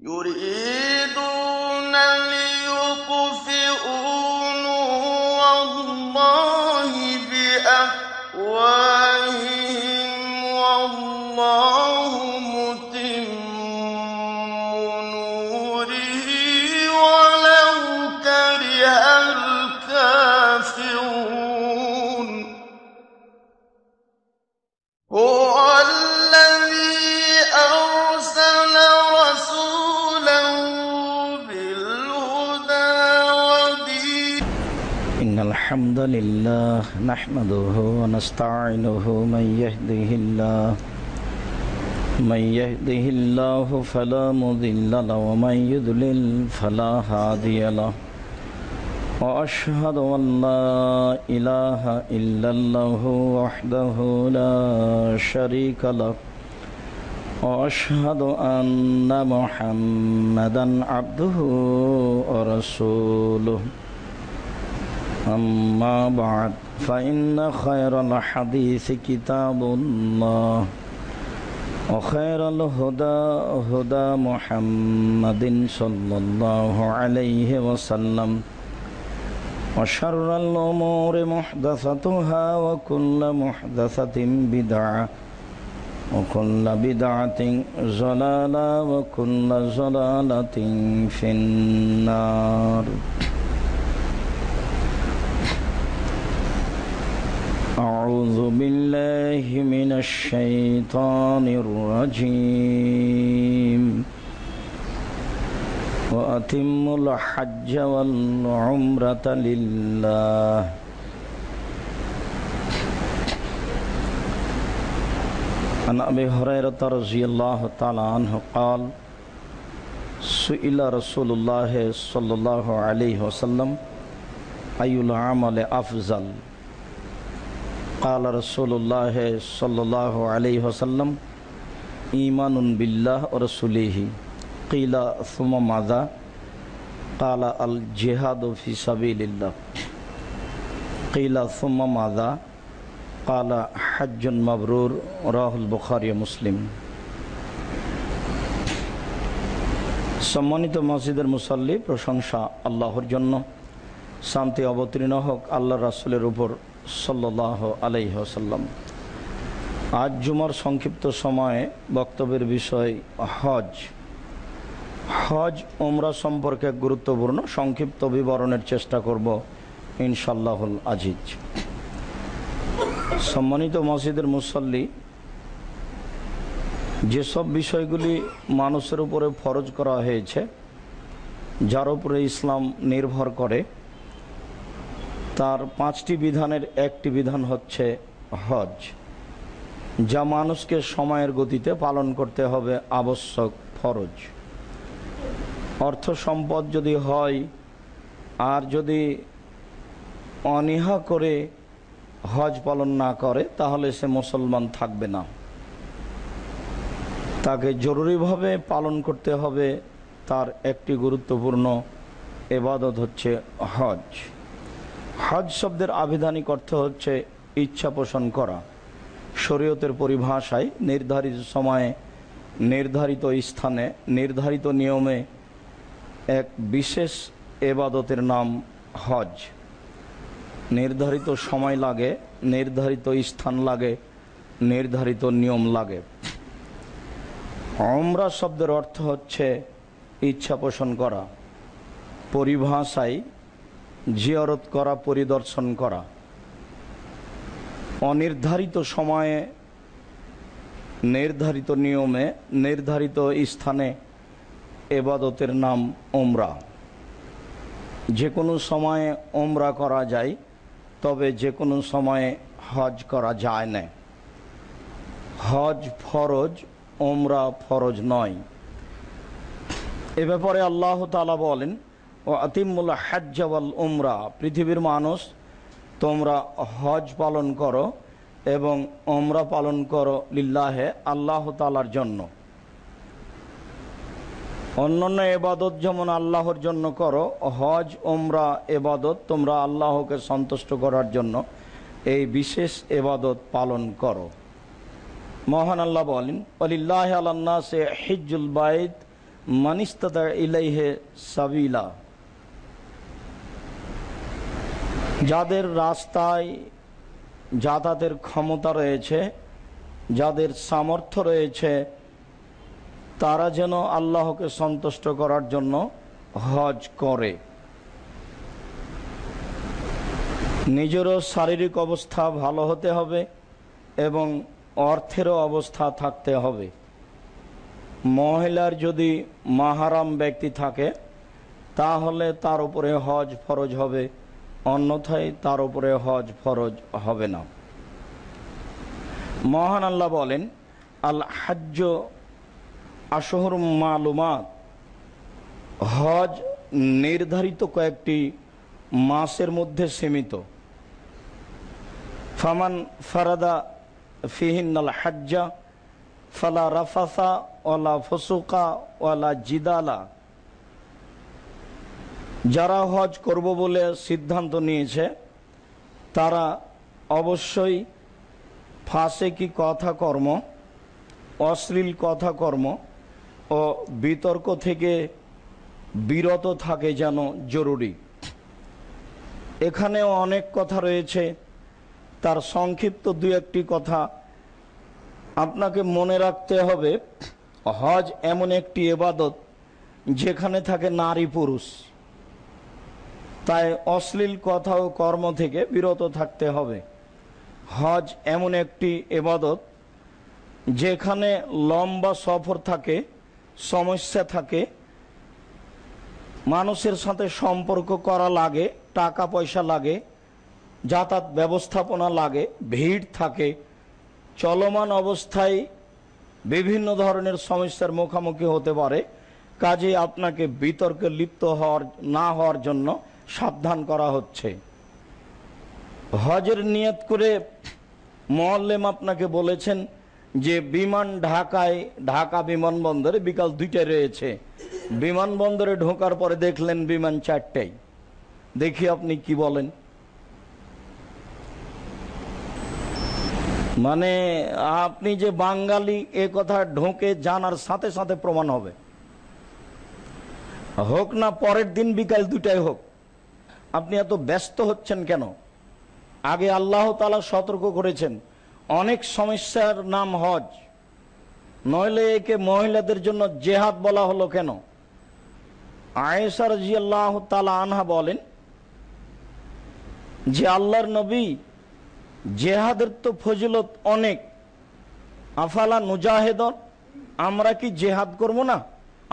يريد الحمد لله نحمده ونستعينه من يهده الله من يهده الله فلا مضل له ومن يضلل فلا هادي له وأشهد أن لا إله إلا الله وحده لا شريك له وأشهد أن محمدا عبده ورسوله أما بعد فإن خير الحديث كتاب الله وخير الهدى هدى محمد صلى الله عليه وسلم وشر الأمور محدثتها وكل محدثة بدعة وكل بدعة ضلالة وكل ضلالة في النار. أعوذ بالله من الشيطان الرجيم. وأتم الحج والعمرة لله. عن أبي هريرة رضي الله تعالى عنه قال سئل رسول الله صلى الله عليه وسلم أي العمل أفضل؟ قال رسول الله صلى الله عليه وسلم إيمان بالله ورسوله قيل ثم ماذا قال الجهاد في سبيل الله قيل ثم ماذا قال حج مبرور রাহ বুখারি মুসলিম সম্মানিত মসজিদের মুসল্লি প্রশংসা আল্লাহর জন্য শান্তি অবতীর্ণ হোক আল্লাহ রাসুলের উপর সাল্লাহ আলাইসাল্লাম আজ জুমার সংক্ষিপ্ত সময়ে বক্তব্যের বিষয় হজ। হজ ওমরা সম্পর্কে গুরুত্বপূর্ণ সংক্ষিপ্ত বিবরণের চেষ্টা করব ইনশাল্লাহুল আজিজ। সম্মানিত মসজিদের মুসল্লি, যেসব বিষয়গুলি মানুষের উপরে ফরজ করা হয়েছে, যার উপরে ইসলাম নির্ভর করে তার পাঁচটি বিধানের একটি বিধান হচ্ছে হজ, যা মানুষকে সময়ের গতিতে পালন করতে হবে আবশ্যক ফরজ। অর্থ সম্পদ যদি হয় আর যদি অনীহা করে হজ পালন না করে, তাহলে সে মুসলমান থাকবে না। তাকে জরুরিভাবে পালন করতে হবে, তার একটি গুরুত্বপূর্ণ এবাদত হচ্ছে হজ। হজ শব্দের আবিধানিক অর্থ হচ্ছে ইচ্ছা পোষণ করা। শরীয়তের পরিভাষায় নির্ধারিত সময়ে নির্ধারিত স্থানে, নির্ধারিত নিয়মে এক বিশেষ এবাদতের নাম হজ। নির্ধারিত সময় লাগে, নির্ধারিত স্থান লাগে, নির্ধারিত নিয়ম লাগে। অমরা শব্দের অর্থ হচ্ছে ইচ্ছা পোষণ করা। পরিভাষায় জিয়ারত করা, পরিদর্শন করা। অনির্ধারিত সময়ে, নির্ধারিত নিয়মে, নির্ধারিত স্থানে এবাদতের নাম ওমরা যে কোনো সময়ে ওমরা করা যায়, তবে যে কোনো সময়ে হজ করা যায় না। হজ ফরজ ওমরা ফরজ নয়। এ ব্যাপারে আল্লাহ তালা বলেন ও আতিমুল হাজ্জাওয়াল উমরা। পৃথিবীর মানুষ, তোমরা হজ পালন করো এবং ওমরা পালন করো লিল্লাহে আল্লাহ তালার জন্য। অন্যান্য এবাদত যেমন আল্লাহর জন্য করো, হজ ওমরা এবাদত তোমরা আল্লাহকে সন্তুষ্ট করার জন্য এই বিশেষ এবাদত পালন করো। মহান আল্লাহ বলেন অলিল্লাহ আল্লাহ সে হিজুল বাইদ মানিস্তাদা ইলাইহে সাবিলা। যাদের রাস্তায় যাতায়াতের ক্ষমতা রয়েছে, যাদের সামর্থ্য রয়েছে, তারা যেন আল্লাহকে সন্তুষ্ট করার জন্য হজ করে। নিজেরও শারীরিক অবস্থা ভালো হতে হবে এবং অর্থেরও অবস্থা থাকতে হবে। মহিলার যদি মাহারাম ব্যক্তি থাকে, তাহলে তার উপরে হজ ফরজ হবে। অন্যথায় তার উপরে হজ ফরজ হবে না। মহান আল্লাহ বলেন, আল হাজ্য আসহর মালুমাত। হজ নির্ধারিত কয়েকটি মাসের মধ্যে সীমিত। ফামান ফারাদা ফিহিনাল হাজ্জা, ফালা রাফাসা, ওয়ালা ফসুকা ওলা জিদালা। যারা হজ করব বলে সিদ্ধান্ত নিয়েছে, তারা অবশ্যই ফাঁসে কি কথা কর্ম, অশ্লীল কথা কর্ম ও বিতর্ক থেকে বিরত থাকে যেন জরুরি। এখানেও অনেক কথা রয়েছে। তার সংক্ষিপ্ত দু একটি কথা আপনাকে মনে রাখতে হবে। হজ এমন একটি এবাদত যেখানে থাকে নারী পুরুষ। তাই অশ্লীল কথা ও কর্ম থেকে বিরত থাকতে হবে। হজ এমন একটি এবাদত যেখানে লম্বা সফর থাকে, সমস্যা থাকে, মানুষের সাথে সম্পর্ক করা লাগে টাকা পয়সা লাগে, যাতায়াত ব্যবস্থাপনা লাগে, ভিড় থাকে, চলমান অবস্থায় বিভিন্ন ধরনের সমস্যার মুখোমুখি হতে পারে। কাজে আপনাকে বিতর্কে লিপ্ত হওয়ার, না হওয়ার জন্য সাবধান করা হচ্ছে। হজের নিয়ত করে মোয়াল্লেম আপনাকে বলেছেন যে বিমান ঢাকায়, ঢাকা বিমানবন্দরে বিকাল দুইটায় রয়েছে। বিমানবন্দরে ঢোকার পরে দেখলেন বিমান চারটায়। দেখি আপনি কি বলেন। মানে আপনি যে বাঙালি, এ কথা ঢোকে জানার সাথে সাথে প্রমাণ হবে। হোক না, পরের দিন বিকাল দুটাই হোক। আপনি এত ব্যস্ত হচ্ছেন কেন? আগে আল্লাহ তালা সতর্ক করেছেন, অনেক সমস্যার নাম হজ। নইলে একে মহিলাদের জন্য জেহাদ বলা হলো কেন? আয়েসার জি আল্লাহ তালা আনহা বলেন, যে আল্লাহর নবী জেহাদের তো ফজিলত অনেক। আফালা নুজাহেদন, আমরা কি জেহাদ করব না?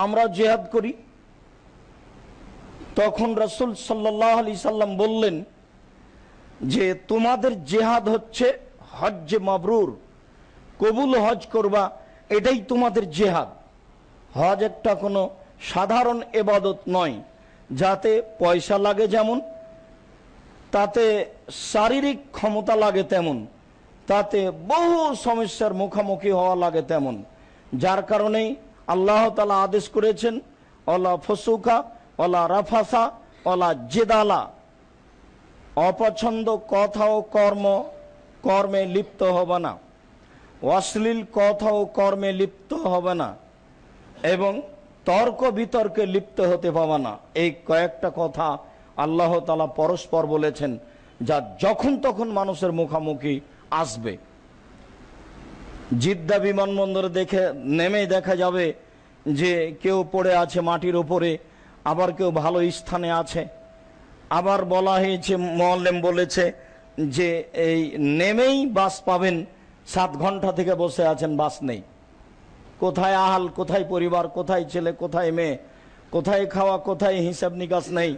আমরা জেহাদ করি। তখন রসুল সাল্লাহ আলি সাল্লাম বললেন যে, তোমাদের জেহাদ হচ্ছে হজ্জে মাবরুর। কবুল হজ করবা, এটাই তোমাদের জেহাদ। হজ একটা কোনো সাধারণ এবাদত নয়, যাতে পয়সা লাগে যেমন, তাতে শারীরিক ক্ষমতা লাগে তেমন, তাতে বহু সমস্যার মুখোমুখি হওয়া লাগে তেমন। যার কারণেই আল্লাহ তালা আদেশ করেছেন, অলা ফসুকা অলা রাফাসা অলা জেদালা। অপছন্দ কথা ও কর্ম, কর্মে লিপ্ত হবে না। অশ্লীল কথা ও কর্মে লিপ্ত হবে না। এবং তর্ক বিতর্কে লিপ্ত হতে পাবে না। এই কয়েকটা কথা আল্লাহ তালা পরস্পর বলেছেন, যা যখন তখন মানুষের মুখামুখি আসবে। জিদ্দা বিমানবন্দরে দেখে নেমে দেখা যাবে যে কেউ পড়ে আছে মাটির উপরে আবার কেউ ভালো স্থানে আছে। আবার বলা হয়েছে, মোয়াল্লেম বলেছে যে এই নেমেই বাস পাবেন, সাত ঘণ্টা থেকে বসে আছেন, বাস নেই। কোথায় আহাল, কোথায় পরিবার, কোথায় ছেলে, কোথায় মেয়ে, কোথায় খাওয়া, কোথায় হিসাব নিকাশ নেই।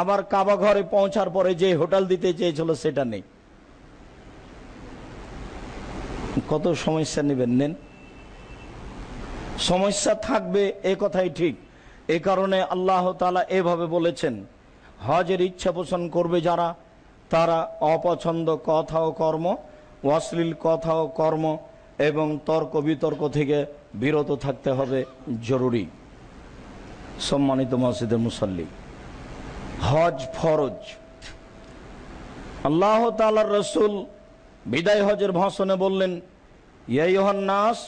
আবার কাবা ঘরে পৌঁছার পরে যে হোটেল দিতে চেয়েছিল, সেটা নেই। কত সমস্যা নেবেন, নেন? সমস্যা থাকবে, এ কথাই ঠিক। এ কারণে আল্লাহ তালা এভাবে বলেছেন, হজের ইচ্ছা পোষণ করবে যারা, তারা অপছন্দ কথা ও কর্ম, অশ্লীল কথা ও কর্ম এবং তর্ক বিতর্ক থেকে বিরত থাকতে হবে, জরুরি। সম্মানিত মসজিদের মুসল্লি, হজ ফরজ। আল্লাহ তালার রসুল বিদায় হজের ভাষণে বললেন ইয়াইহান্নাস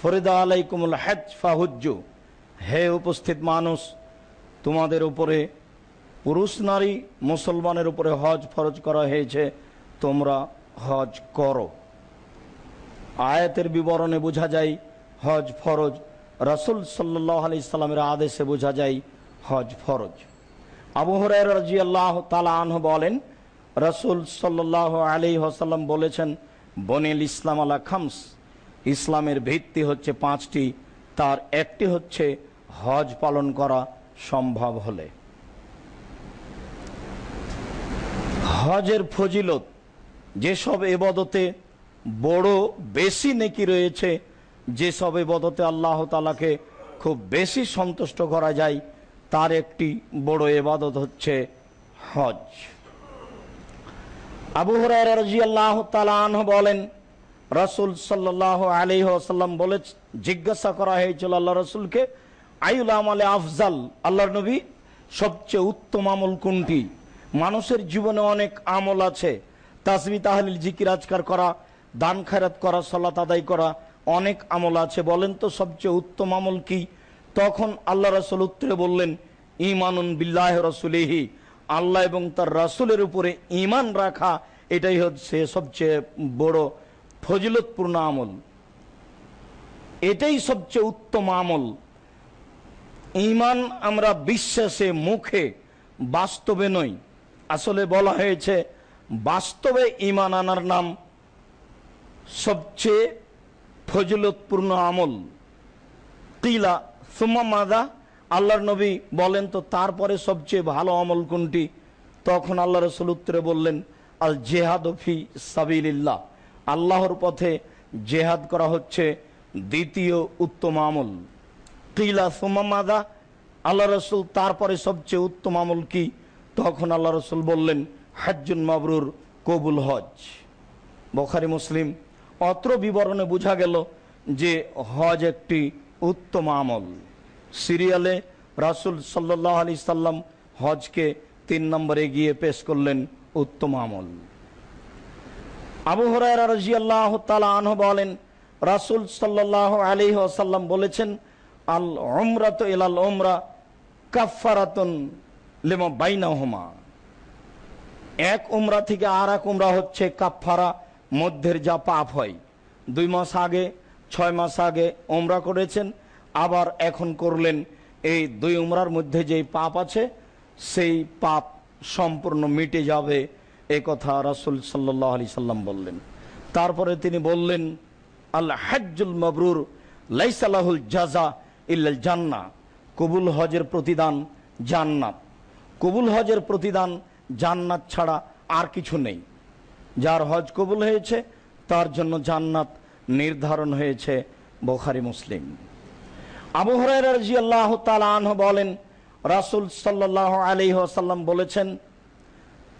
ফরিদা আলাইকুমুল হজ ফাহুজ্জু হে উপস্থিত মানুষ, তোমাদের উপরে পুরুষ নারী মুসলমানের উপরে হজ ফরজ করা হয়েছে, তোমরা হজ করো। আয়াতের বিবরণে বোঝা যায়, হজ ফরজ। রসুল সাল্লাহ আলি ইসলামের আদেশে বোঝা যায়, হজ ফরজ। আবু হরাই রাজি আল্লাহ তালা আনহ বলেন, রসুল সাল্লাহ আলী হাসাল্লাম বলেছেন, বনিল ইসলাম আলা খামস। ইসলামের ভিত্তি হচ্ছে পাঁচটি, তার একটি হচ্ছে হজ পালন করা সম্ভব হলে। হজের ফজিলত, যেসব এবাদতে বড় বেশি নেকি রয়েছে, যেসব এবাদতে আল্লাহ তালাকে খুব বেশি সন্তুষ্ট করা যায়, তার একটি বড় এবাদত হচ্ছে হজ। আবু হরাই রাজি আল্লাহ তালাহ বলেন, রসুল সাল্লাহ আলী আসাল্লাম বলে জিজ্ঞাসা করা হয়েছিল আল্লাহ রসুলকে আইউল আমলে আফজাল, আল্লাহর নবী সবচেয়ে উত্তম আমল কোনটি? মানুষের জীবনে অনেক আমল আছে। তাসবি, তাহলিল, জিকির, আজকার করা, দান, খায়রাত করা, সলাত আদায় করা অনেক আমল আছে। বলেন তো সবচেয়ে উত্তম আমল কি? তখন আল্লাহ রসুল উত্তরে বললেন ইমানুন বিল্লাহ রসুলেহি। আল্লাহ এবং তার রাসুলের উপরে ইমান রাখা, এটাই হচ্ছে সবচেয়ে বড় ফজিলতপূর্ণ আমল। এটাই সবচেয়ে উত্তম আমল। ইমান আমরা বিশ্বাসে, মুখে বাস্তবে নই। আসলে বলা হয়েছে, বাস্তবে ইমান আনার নাম সবচেয়ে ফজিলতপূর্ণ আমল। কিলা সুমা মাদা, আল্লাহর নবী বলেন তো, তারপরে সবচেয়ে ভালো আমল কোনটি? তখন আল্লাহ রসুল উত্তরে বললেন আল জেহাদ ফি সাবিল্লাহ আল্লাহর পথে জেহাদ করা হচ্ছে দ্বিতীয় উত্তম আমল। কিলা সুমা মাদা? আল্লাহ রসুল তারপরে সবচেয়ে উত্তম আমল কি? তখন আল্লাহ রসুল বললেন, হাজ্জুন মাবরুর, কবুল হজ। বখারি, মুসলিম, অত্র বিবরণে বোঝা গেল যে হজ একটি উত্তম আমল। সিরিয়ালে রাসুল সাল্লাহ আলি সাল্লাম হজকে তিন নম্বরে গিয়ে পেশ করলেন উত্তম আমল। আবু হরাই রাজি আল্লাহ আনহ বলেন, রাসুল সাল্লাহ আলি আসাল্লাম বলেছেন আল ওমরাত এলাল ওমরা কাফারাতন লেমা বাইনা হোমা এক উমরা থেকে আর এক উমরা হচ্ছে কাফারা মধ্যের যা পাপ হয়। দুই মাস আগে, ছয় মাস আগে উমরা করেছেন, আবার এখন করলেন। এই দুই উমরার মধ্যে যেই পাপ আছে, সেই পাপ সম্পূর্ণ মিটে যাবে, এ কথা রাসুল সাল্লাহ আলি সাল্লাম বললেন। তারপরে তিনি বললেন আল্লাহ হাজ্জুল মবরুর লাইসালাহুল জাজা ইল্লাল জান্না কবুল হজের প্রতিদান জান্নাত। কবুল হজের প্রতিদান জান্নাত ছাড়া আর কিছু নেই। যার হজ কবুল হয়েছে, তার জন্য জান্নাত নির্ধারণ হয়েছে বোখারি মুসলিম। আবু হরাই আল্লাহ তালাহ বলেন, রাসুল সাল্লাহ আলী আসাল্লাম বলেছেন,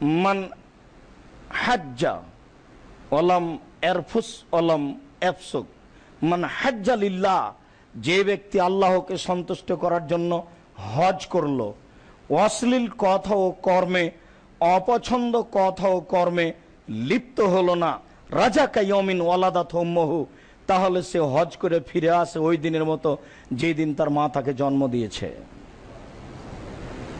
মান হাজ্জা ওলাম এরফুস অলম এফসুক মান হাজ্জালিল্লাহ যে ব্যক্তি আল্লাহকে সন্তুষ্ট করার জন্য হজ করল, অশ্লীল কথা ও কর্মে, অপছন্দ কথা ও কর্মে লিপ্ত হলো না। রাজা কাইয়মিন ওয়ালাদাত হোম্মহু তাহলে সে হজ করে ফিরে আসে ওই দিনের মতো যেই দিন তার মা তাকে জন্ম দিয়েছে।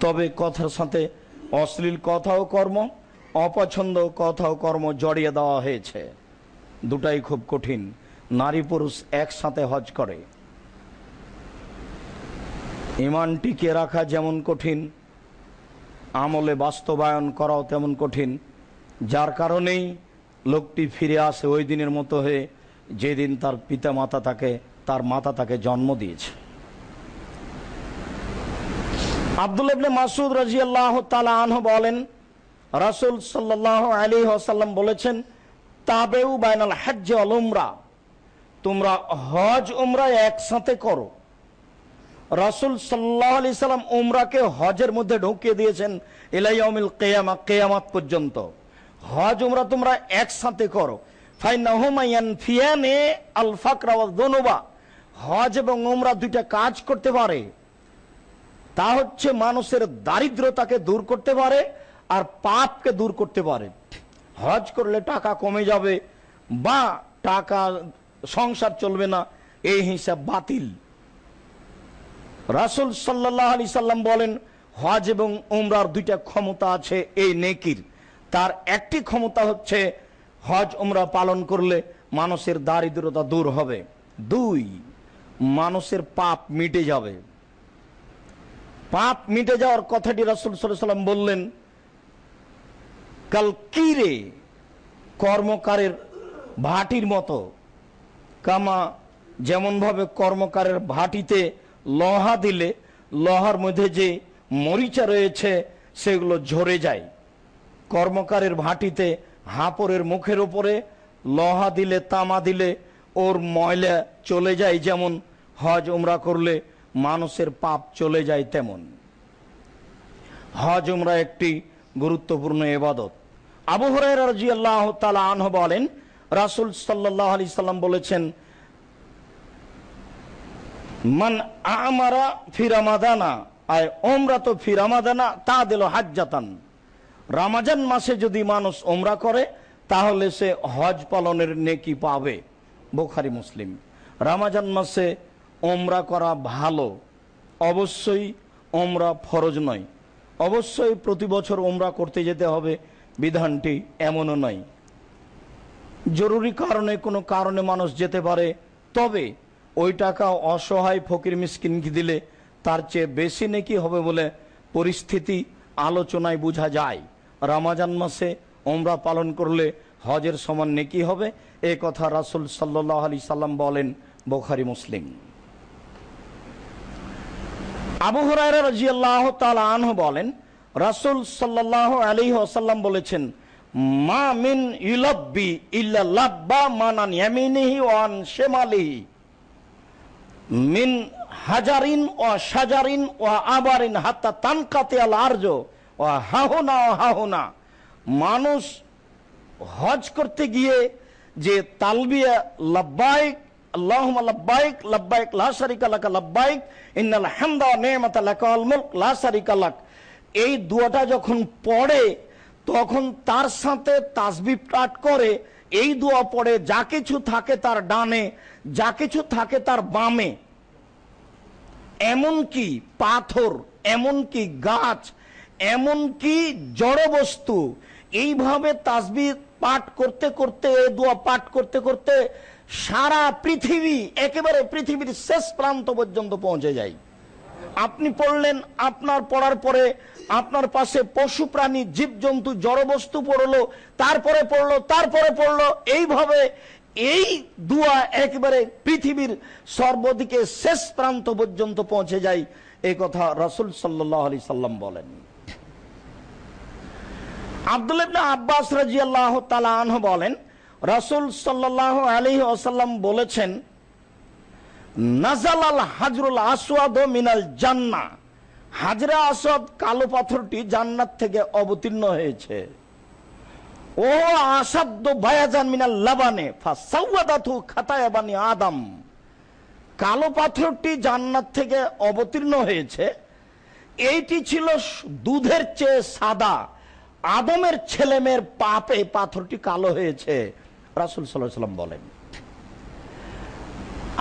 তবে কথার সাথে অশ্লীল কথা ও কর্ম, অপছন্দ কথা ও কর্ম জড়িয়ে দেওয়া হয়েছে। দুটাই খুব কঠিন। নারী পুরুষ একসাথে হজ করে। ইমান টিকে রাখা যেমন কঠিন, আমলে বাস্তবায়ন করাও তেমন কঠিন। যার কারণেই লোকটি ফিরে আসে ওই দিনের মতো হয়ে যেদিন তার পিতা মাতা তাকে, তার মাতা তাকে জন্ম দিয়েছে। আব্দুল ইবনে মাসুদ রাজি আল্লাহ আনহ বলেন, রাসুল সাল্লাহ আলী আসাল্লাম বলেছেন, তাবেউ বাইনাল হজ্জ আল উমরা, তোমরা হজ উমরা একসাথে করো। রাসুল সাল্লাহ আলি সাল্লাম উমরাকে হজের মধ্যে ঢুকিয়ে দিয়েছেন ইলাইমিল কেয়ামা, কেয়ামাত পর্যন্ত। হজ, উমরা তোমরা একসাথে করো। ফাইনাহুমাইয়ান ফিয়ানে আল ফাকরা দনুবা হজ এবং উমরা দুইটা কাজ করতে পারে। তা হচ্ছে মানুষের দারিদ্রতাকে দূর করতে পারে আর পাপকে দূর করতে পারে। হজ করলে টাকা কমে যাবে বা টাকা সংসার চলবে না, এই হিসাব বাতিল। রাসুল সাল্লাহ আলি সাল্লাম বলেন, হজ এবং উমরার দুইটা ক্ষমতা আছে এই নেকির। তার একটি ক্ষমতা হচ্ছে হজ, উমরা পালন করলে মানুষের দারিদ্রতা দূর হবে। দুই, মানুষের পাপ মিটে যাবে। পাপ মিটে যাওয়ার কথাটি রাসুল সাল্লাম বললেন, কাল কিরে কর্মকারের ভাটির মতো, কামা যেমনভাবে কর্মকারের ভাটিতে লোহা দিলে লোহার মধ্যে যে মরিচা রয়েছে, সেগুলো ঝরে যায়। কর্মকারের ভাটিতে হাঁপড়ের মুখের উপরে লহা দিলে, তামা দিলে ওর ময়লা চলে যায়, যেমন হজ, উমরা করলে মানুষের পাপ চলে যায় তেমন। হজ, উমরা একটি গুরুত্বপূর্ণ এবাদত। আবু হরাই রাজি আল্লাহ তালা আনহ বলেন, রাসুল সাল্লাহ আলি সাল্লাম বলেছেন মান আমারা ফিরামাদানা আয় ওমরা তো ফিরামাদানা তা দিল হাজ্জাতান। রামাজান মাসে যদি মানুষ ওমরা করে, তাহলে সে হজ পালনের নেকি পাবে। বোখারি, মুসলিম। রামাজান মাসে ওমরা করা ভালো। অবশ্যই ওমরা ফরজ নয়। অবশ্যই প্রতি বছর ওমরা করতে যেতে হবে। বিধানটি এমনও নয়। জরুরি কারণে কোনো কারণে মানুষ যেতে পারে, তবে ওই টাকা অসহায় ফকির মিসকিনকে দিলে তার চেয়ে বেশি নেকি হবে বলে পরিস্থিতি আলোচনায় বোঝা যায়। রামাজান মাসে ওমরা পালন করলে হজের সমান নেকি হবে, এ কথা রাসুল সাল্লাহ আলি সাল্লাম বলেন বোখারি, মুসলিম। আবু তাআলা আনহু বলেন, রাসূল সাল্লাল্লাহু আলাইহি ওয়াসাল্লাম বলেছেন, মা মিন ইউলাব্বি ইল্লা লাব্বা মানান ইয়ামিনিহি ওয়া আন শিমালিহি। মিন হাজারিন ও সাজারিন ও আবারিন হাত্তা তানকাতে আল আর্য ও হাহুনা ও হাহুনা। মানুষ হজ করতে গিয়ে যে তালবিয়া লাব্বাইক লাব্বাইক লাব্বাইক লাব্বাইক এই দুয়াটা যখন পড়ে, তখন তার সাথে তাসবিহ পাঠ করে এই দোয়া পড়ে, যা কিছু থাকে তার ডানে, যা কিছু থাকে তার বামে। এমনকি পাথর, এমনকি গাছ, এমনকি জড় বস্তু, এইভাবে তাসবি পাঠ করতে করতে এ দোয়া পাঠ করতে করতে সারা পৃথিবী, একেবারে পৃথিবীর শেষ প্রান্ত পর্যন্ত পৌঁছে যায়। আপনি পড়লেন, আপনার পড়ার পরে আপনার পাশে পশু প্রাণী, জীবজন্তু, জড়বস্তু পড়ল, তারপরে পড়ল তারপরে পড়ল, এইভাবে এই দুয়া একবারে পৃথিবীর সর্বদিকে শেষ প্রান্ত পর্যন্ত পৌঁছে যায় এই কথা রাসুল সাল্লাহ আলি সাল্লাম বলেন। আব্দুল আব্বাস রাজিয়াল্লাহ তালা বলেন, রাসুল সাল্লাহ আলী আসাল্লাম বলেছেন নাজাল আল হাজরুল আসওয়াদ মিনাল জান্না। হাজরা আসদ কালো পাথরটি জান্নাত থেকে অবতীর্ণ হয়েছে। ও আসাদ্দ বায়াজান মিনাল লাবানে, ফাসাওয়াদাতু খাতায়াবানি আদম। কালো পাথরটি জান্নাত থেকে অবতীর্ণ হয়েছে। এইটি ছিল দুধের চেয়ে সাদা। আদমের ছেলেমেয়ের পাপে পাথরটি কালো হয়েছে। রাসুল সাল্লাহ সাল্লাম বলেন।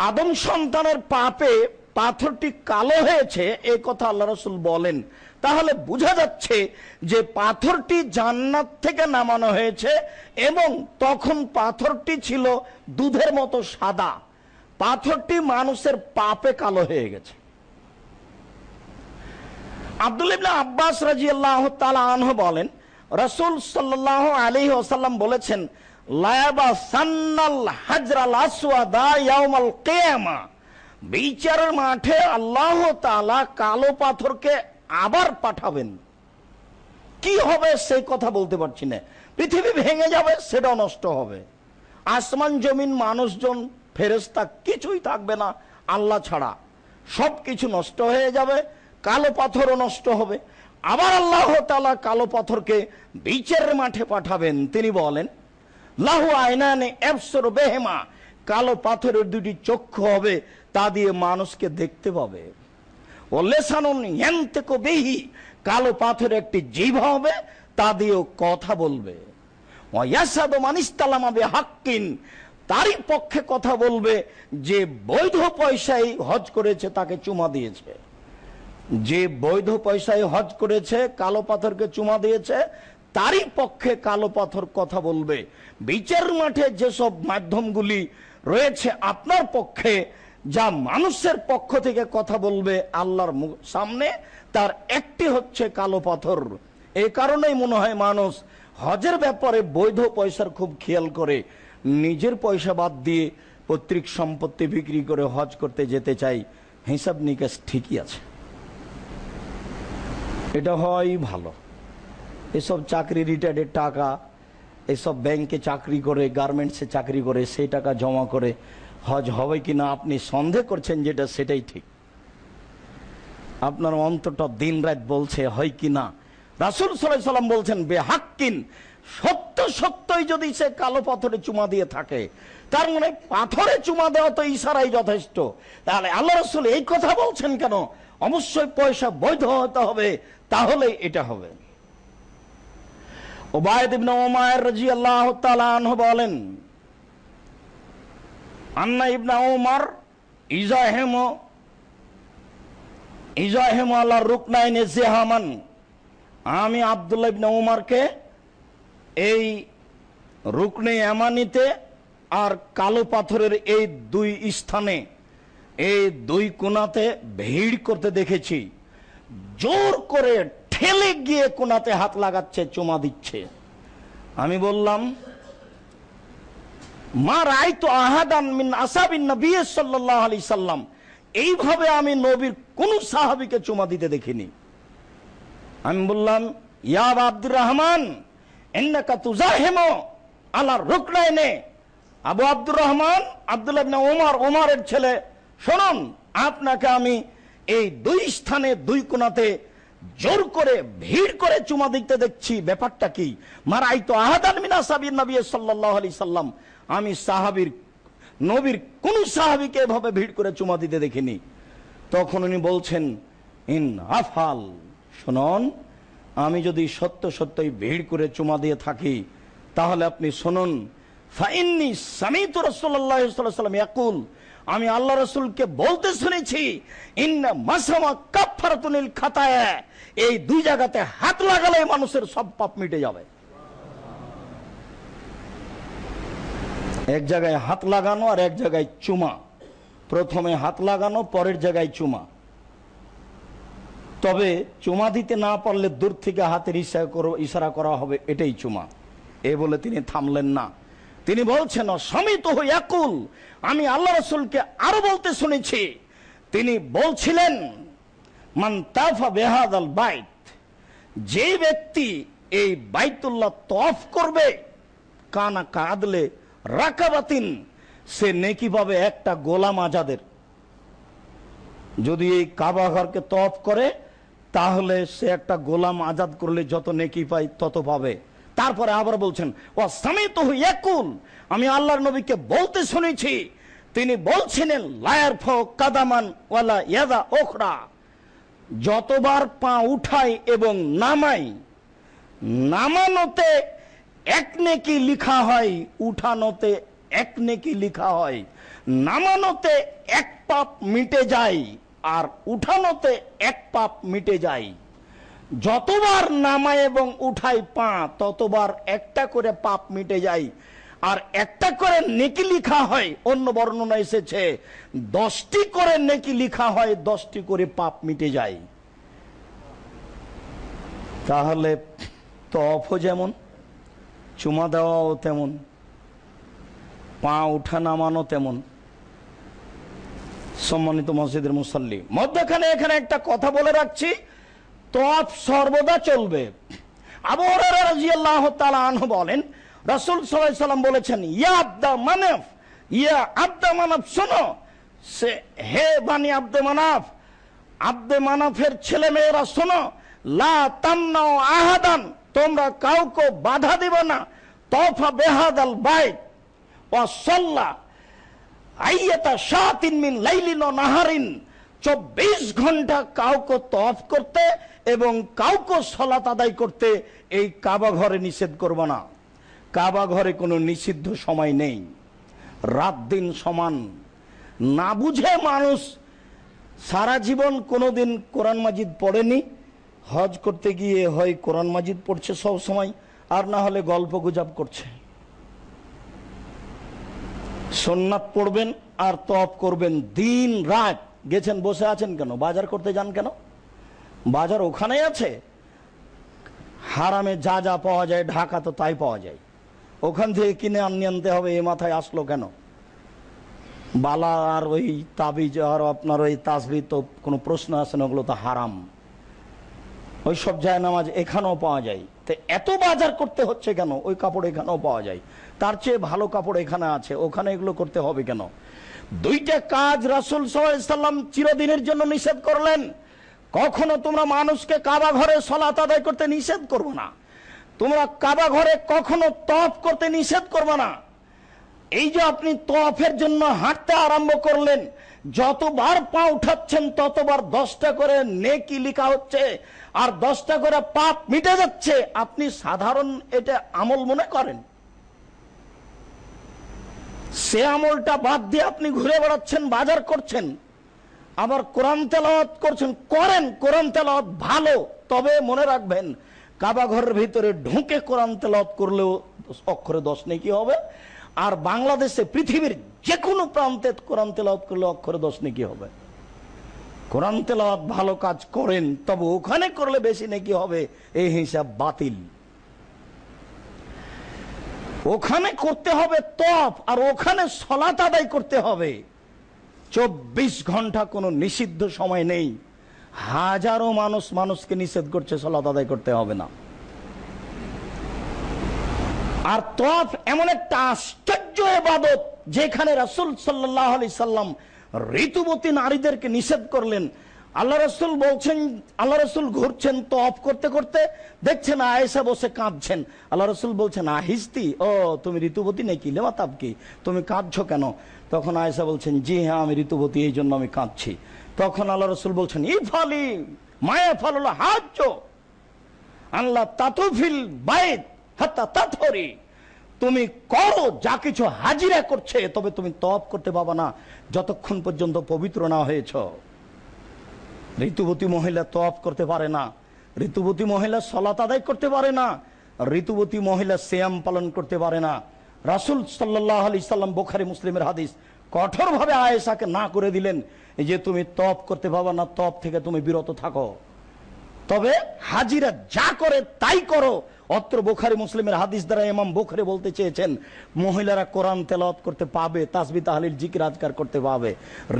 আদম সন্তানের পাপে পাথরটি কালো হয়েছে, এ কথা আল্লাহ রসুল বলেন। তাহলে বোঝা যাচ্ছে যে পাথরটি জান্নাত থেকে নামানো হয়েছে এবং তখন পাথরটি ছিল দুধের মতো সাদা। পাথরটি মানুষের পাপে কালো হয়ে গেছে। আব্দুল ইবনা আব্বাস রাজি আল্লাহ আনহ বলেন, রসুল সাল্লাহ আলী ওসাল্লাম বলেছেন বিচারের মাঠে আল্লাহ কালো পাথরকে আবার পাঠাবেন। কি হবে সেই কথা বলতে পারছি না। পৃথিবী ভেঙে যাবে, সেটাও নষ্ট হবে। আসমান, জমিন, মানুষজন ফেরেস্তা কিছুই থাকবে না, আল্লাহ ছাড়া। সব কিছু নষ্ট হয়ে যাবে, কালো পাথরও নষ্ট হবে। আবার আল্লাহ তালা কালো পাথরকে বিচারের মাঠে পাঠাবেন। তিনি বলেন লাহু আয়নানে বেহেমা, কালো পাথরের দুটি চক্ষু হবে, তা দিয়ে মানুষকে দেখতে পাবে। ও লেসানুন বেহি, কালো পাথরের একটি জিভ হবে, তা দিয়েও কথা বলবে। ও ইয়াসাদো মানিস্তালামাবে হাক্কিন তারই পক্ষে কথা বলবে, যে বৈধ পয়সায় হজ করেছে তাকে চুমা দিয়েছে। যে বৈধ পয়সায় হজ করেছে, কালো পাথরকে চুমা দিয়েছে তারই পক্ষে কালো পাথর কথা বলবে। বিচার মাঠে যেসব মাধ্যমগুলি রয়েছে আপনার পক্ষে, যা মানুষের পক্ষ থেকে কথা বলবে আল্লাহর সামনে, তার একটি হচ্ছে কালো পাথর। এই কারণেই মনে হয় মানুষ হজের ব্যাপারে বৈধ পয়সার খুব খেয়াল করে। নিজের পয়সা বাদ দিয়ে পৈতৃক সম্পত্তি বিক্রি করে হজ করতে যেতে চাই। হিসাব নিকাশ ঠিকই আছে। এটা হয় ভালো। এসব চাকরি রিটায়ার্ডের টাকা, এসব ব্যাংকে চাকরি করে গার্মেন্টসে চাকরি করে, সেই টাকা জমা করে, হজ হবে কি না আপনি সন্দেহ করছেন যেটা সেটাই ঠিক। আপনার অন্তরটা দিন রাত বলছে, হয় কি না রাসুল সাল্লাহ সাল্লাম বলছেন, বেহাক্কিন, সত্য সত্যই যদি সে কালো পাথরে চুমা দিয়ে থাকে, তার মানে পাথরে চুমা দেওয়া তো ইশারাই যথেষ্ট। তাহলে আল্লাহ রসুল এই কথা বলছেন কেন? অবশ্যই পয়সা বৈধ হতে হবে তাহলে এটা হবে। বলেন, আন্না আল্লাহ আমি আবদুল্লাহ ইবনে ওমরকে এই রুকনে এমানিতে আর কালো পাথরের এই দুই স্থানে, এই দুই কোনাতে ভিড় করতে দেখেছি। জোর করে ঠেলে গিয়ে কোনাতে হাত লাগাচ্ছে, চুমা দিচ্ছে। আমি বললাম, মা রায় তো আহাদান মিন আসাবিন আলি সাল্লাম। এইভাবে আমি নবীর কোন সাহাবিকে চুমা দিতে দেখিনি। আমি বললাম ইয়াব আব্দুর রহমান এন্নাকা তুজাহেম আল্লাহ রুকনাইনে। আবু আব্দুর রহমান, আব্দুল্লাহ ওমর ওমরের ছেলে, শুনুন, আপনাকে আমি এই দুই স্থানে দুই কোণাতে জোর করে, ভিড় করে চুমা দিতে দেখছি, ব্যাপারটা কি? মারাই তো আহাদান সাল্লাম। আমি সাহাবীর, নবীর কোন সাহাবীকে এভাবে ভিড় করে চুমা দিতে দেখিনি। তখন উনি বলছেন, ইন আফাল শুনুন, আমি যদি সত্য সত্যই ভিড় করে চুমা দিয়ে থাকি, তাহলে আপনি শুনুন আমি আল্লাহ রসুলকে বলতে শুনেছি খাতায়া এই দুই জায়গাতে হাত লাগালে মানুষের সব পাপ মিটে যাবে। এক জায়গায় হাত লাগানো আর এক জায়গায় চুমা। প্রথমে হাত লাগানো, পরের জায়গায় চুমা। তবে চুমা দিতে না পারলে দূর থেকে হাতের ইশারা করো- ইশারা করা হবে, এটাই চুমা। এ বলে তিনি থামলেন না। তিনি বলছেন সমিত ইয়াকুল আমি আল্লাহ রসুলকে আরও বলতে শুনেছি। তিনি বলছিলেন মান তাফা বেহাদ আল বাইত, যে ব্যক্তি এই বাইতুল্লাহ তফ করবে, কানা কাদলে রাকাবাতিন, সে নেকি পাবে একটা গোলাম আজাদের। যদি এই কাবা ঘরকে তফ করে, তাহলে সে একটা গোলাম আজাদ করলে যত নেকি পাই তত পাবে। তারপরে আবার বলছেন ও স্বামী তো একুল আমি আল্লাহর নবীকে বলতে শুনেছি, তিনি বলছিলেন লায়ার ফ কাদামান ওয়ালা ইয়াদা ওখরা যতবার পা উঠাই এবং নামাই, নামানোতে এক নেকি লিখা হয়, উঠানোতে এক নেকি লিখা হয়। নামানোতে এক পাপ মিটে যায় আর উঠানোতে এক পাপ মিটে যায়। যতবার নামায় এবং উঠাই পা, ততবার একটা করে পাপ মিটে যায়। আর একটা করে নেকি লিখা হয়, অন্য বর্ণনা এসেছে, দশটি করে নেকি লিখা হয়, দশটি করে পাপ মিটে যায়। তাহলে তফও যেমন, চুমা দেওয়াও তেমন, পা উঠা নামানো তেমন। সম্মানিত মসজিদের মুসল্লি, মধ্যখানে এখানে একটা কথা বলে রাখছি, তফ সর্বদা চলবে। আবু হুরায়রা রাদিয়াল্লাহু তাআলা আনহু বলেন রাসূল আলাইহি সাল্লাম বলেছেন, ইয়া আব্দা মানাফ, ইয়া আব্দা মানাফ, শোনো, সে, হে বানি আব্দে মানাফ, আব্দে মানাফের ছেলে মেয়েরা শোনো, লা তামনাও আহাদান, তোমরা কাউকে বাধা দিবে না, তফা বেহাদাল বাইত, ওয়া সাল্লা আইয়াতা সাতিন মিন লাইলিন ও নাহারিন, চব্বিশ ঘণ্টা কাউকে তফ করতে এবং কাউকে সলাত আদায় করতে এই কাবা ঘরে নিষেধ করব না। কাবা ঘরে কোনো নিষিদ্ধ সময় নেই। রাত দিন সমান। না বুঝে মানুষ সারা জীবন কোনোদিন কোরআন মাজিদ পড়েনি। হজ করতে গিয়ে হয় কোরআন মাজিদ পড়ছে সব সময়, আর না হলে গল্প গুজব করছে। সোননাথ পড়বেন আর তপ করবেন দিন রাত। গেছেন, বসে আছেন কেন? বাজার করতে যান কেন? বাজার ওখানেই আছে। হারামে যা যা পাওয়া যায়, ঢাকা তো তাই পাওয়া যায়। ওখান থেকে কিনে আনিয়ে আনতে হবে, এ মাথায় আসলো কেন? বালা আর ওই তাবিজ আর আপনার ওই তাসবি তো কোনো প্রশ্ন আসে না, ওগুলো তো হারাম। ওই সব যায় নামাজ এখানেও পাওয়া যায়। তো এত বাজার করতে হচ্ছে কেন? ওই কাপড় এখানেও পাওয়া যায়। তার চেয়ে ভালো কাপড় এখানে আছে, ওখানে এগুলো করতে হবে কেন? দুইটা কাজ রাসুল সাল্লাম চিরদিনের জন্য নিষেধ করলেন। কখনো তোমরা মানুষকে কাবা ঘরে সলাত আদায় করতে নিষেধ করব না। তোমরা কাবা ঘরে কখনো তফ করতে নিষেধ করবে না। এই যে আপনি তফের জন্য হাঁটতে আরম্ভ করলেন, যতবার পা উঠাচ্ছেন ততবার দশটা করে নেকি লিখা হচ্ছে, আর দশটা করে পাপ মিটে যাচ্ছে। আপনি সাধারণ এটা আমল মনে করেন? সে আমলটা বাদ দিয়ে আপনি ঘুরে বেড়াচ্ছেন, বাজার করছেন, আবার কোরআন তেলাওয়াত করছেন। করেন, কোরআন তেলাওয়াত ভালো, তবে মনে রাখবেন কাবা ঘরের ভিতরে ঢুকে কোরআন তেলাওয়াত করলেও অক্ষরে দশ নেই, কি হবে? আর বাংলাদেশে পৃথিবীর যে কোনো প্রান্তে কোরআন তেলাওয়াত করলে অক্ষরে দশ নেই, কি হবে? কোরআন তেলাওয়াত ভালো কাজ করেন, তবে ওখানে করলে বেশি নাকি হবে? এই হিসাব বাতিল। ওখানে করতে হবে তপ আর ওখানে সলাত আদায় করতে হবে। চব্বিশ ঘণ্টা কোনো নিষিদ্ধ সময় নেই। হাজারো মানুষ মানুষকে নিষেধ করছে সলাত আদায় করতে হবে না। আর তফ এমন একটা আশ্চর্য এবাদত যেখানে রাসুল সাল্লাহ আলি সাল্লাম ঋতুবতী নারীদেরকে নিষেধ করলেন। আল্লাহ রসুল বলছেন, আল্লাহ রসুল ঘুরছেন তফ করতে করতে, দেখছেন আয়েসা বসে কাঁদছেন। আল্লাহ রসুল বলছেন, আহিস্তি? ও, তুমি ঋতুবতী নাকি? লেমা কি? তুমি কাঁদছো কেন? তখন আয়েসা বলছেন, জি হ্যাঁ আমি ঋতুবতী এই জন্য আমি কাঁদছি। তখন আল্লাহ রসুল বলছেন, ই ফালি, মায়া ফাল হাজ আল্লাহ তাতুফিল বাইত, হাত্তা তাথরি তুমি করো যা কিছু হাজিরা করছে, তবে তুমি তপ করতে পাবা না। যতক্ষণ পর্যন্ত পবিত্র না হয়েছ। ঋতুবতী মহিলা তপ করতে পারে না, ঋতুবতী মহিলা সলাত আদায় করতে পারে না, ঋতুবতী মহিলা শ্যাম পালন করতে পারে না। রাসুল সাল্লাহ আলি সাল্লাম বোখারি মুসলিমের হাদিস কঠোরভাবে আয়েশাকে না করে দিলেন। যে তুমি তপ করতে পাবা না, তপ থেকে তুমি বিরত থাকো। তবে হাজিরা যা করে তাই করো। অত্র বোখারি মুসলিমের হাদিস দ্বারা ইমাম বোখারি বলতে চেয়েছেন, মহিলারা কোরআন তেলাওয়াত করতে পাবে তাসবি তাহলিল, জিকির রাজগার করতে পাবে।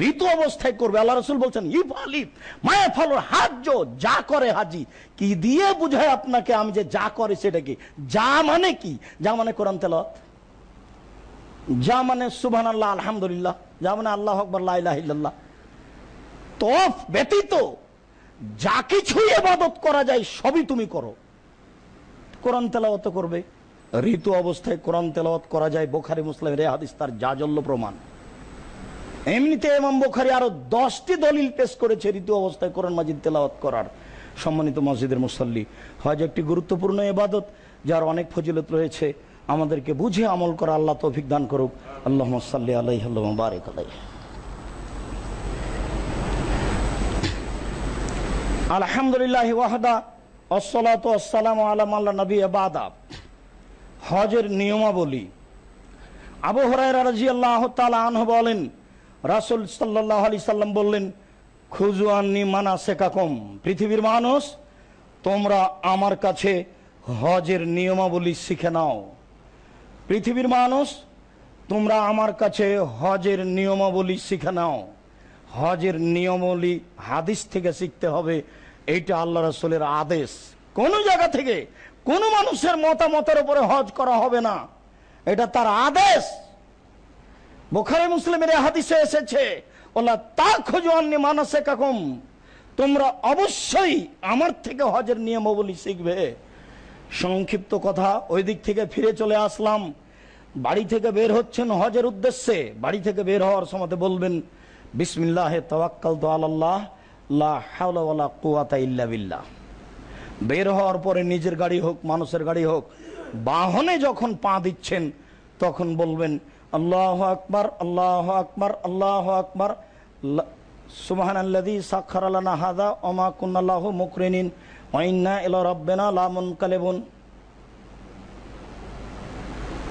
ঋতু অবস্থায় করবে। আল্লাহ রসুল বলছেন ইফ আলিফ মায়া ফল হাজ যা করে হাজি। কি দিয়ে বুঝায় আপনাকে আমি যে যা করে সেটা কি? যা মানে কি? যা মানে কোরআন তেলাওয়াত? যা মানে সুবহান আল্লাহ আলহামদুলিল্লাহ। যা মানে আল্লাহ আকবর লাইলাহিল্লাহ তফ ব্যতীত যা কিছুই এবাদত করা যায়, সবই তুমি করো। কোরআন তেলাওয়াত করবে। ঋতু অবস্থায় কোরআন তেলাওয়াত করা যায়। বোখারি মুসলিম রে হাদিস তার জাজল্য প্রমাণ। এমনিতে এমাম বোখারি আরও দশটি দলিল পেশ করেছে ঋতু অবস্থায় কোরআন মাজিদ তেলাওয়াত করার। সম্মানিত মসজিদের মুসল্লি, হজ একটি গুরুত্বপূর্ণ এবাদত যার অনেক ফজিলত রয়েছে। আমাদেরকে বুঝে আমল করা আল্লাহ তৌফিক দান করুক। আল্লাহ সাল্লি আল্লাহ বারেক আলাই আলহামদুলিল্লাহ ওয়াহদা আসসালাতু আসসালামু আলা আল্লাহ নবী আবাদা হজের নিয়মাবলী। আবু হরাইরা রাদিয়াল্লাহু তাআলা আনহু বলেন, রাসূল সাল্লাল্লাহু আলাইহি সাল্লাম বললেন খুজু আন্নি মানাসিকাকুম পৃথিবীর মানুষ, তোমরা আমার কাছে হজের নিয়মাবলী শিখে নাও। পৃথিবীর মানুষ, তোমরা আমার কাছে হজের নিয়মাবলী শিখে নাও। হজের নিয়মাবলী, হাদিস থেকে শিখতে হবে। এইটা আল্লাহ রসুলের আদেশ। কোন জায়গা থেকে কোন মানুষের মতামতের উপরে হজ করা হবে না। এটা তার আদেশ। বোখারে মুসলিমের হাদিসে এসেছে, ওলা তা খোঁজো অন্য মানসে কাকুম তোমরা অবশ্যই আমার থেকে হজের নিয়মাবলী শিখবে। সংক্ষিপ্ত কথা, ওই দিক থেকে ফিরে চলে আসলাম। বাড়ি থেকে বের হচ্ছেন হজের উদ্দেশ্যে। বাড়ি থেকে বের হওয়ার সময় বলবেন বিসমিল্লাহ তওয়াক্কাল আল্লাহ লা হাওলা কুওয়াতা ইল্লা বিল্লাহ। বের হওয়ার পরে নিজের গাড়ি হোক, মানুষের গাড়ি হোক, বাহনে যখন পা দিচ্ছেন, তখন বলবেন, আল্লাহ আকবার আল্লাহ আকবার আল্লাহ আকবার। সুবহান আল্লাদি সাক্ষর আলানা হাদা ওমা কুন্নাল্লাহ মুকরিনিন ওয়াইন্না ইলা রব্বেনা লামুন কালেবুন ওয়াইন্না ইলা রব্বেনা লামুন কালেবুন আল্লাহ মিনাল সলকা হাজা সাফারে আল বিররা ওয়া তাকওয়া ওয়া মিনাল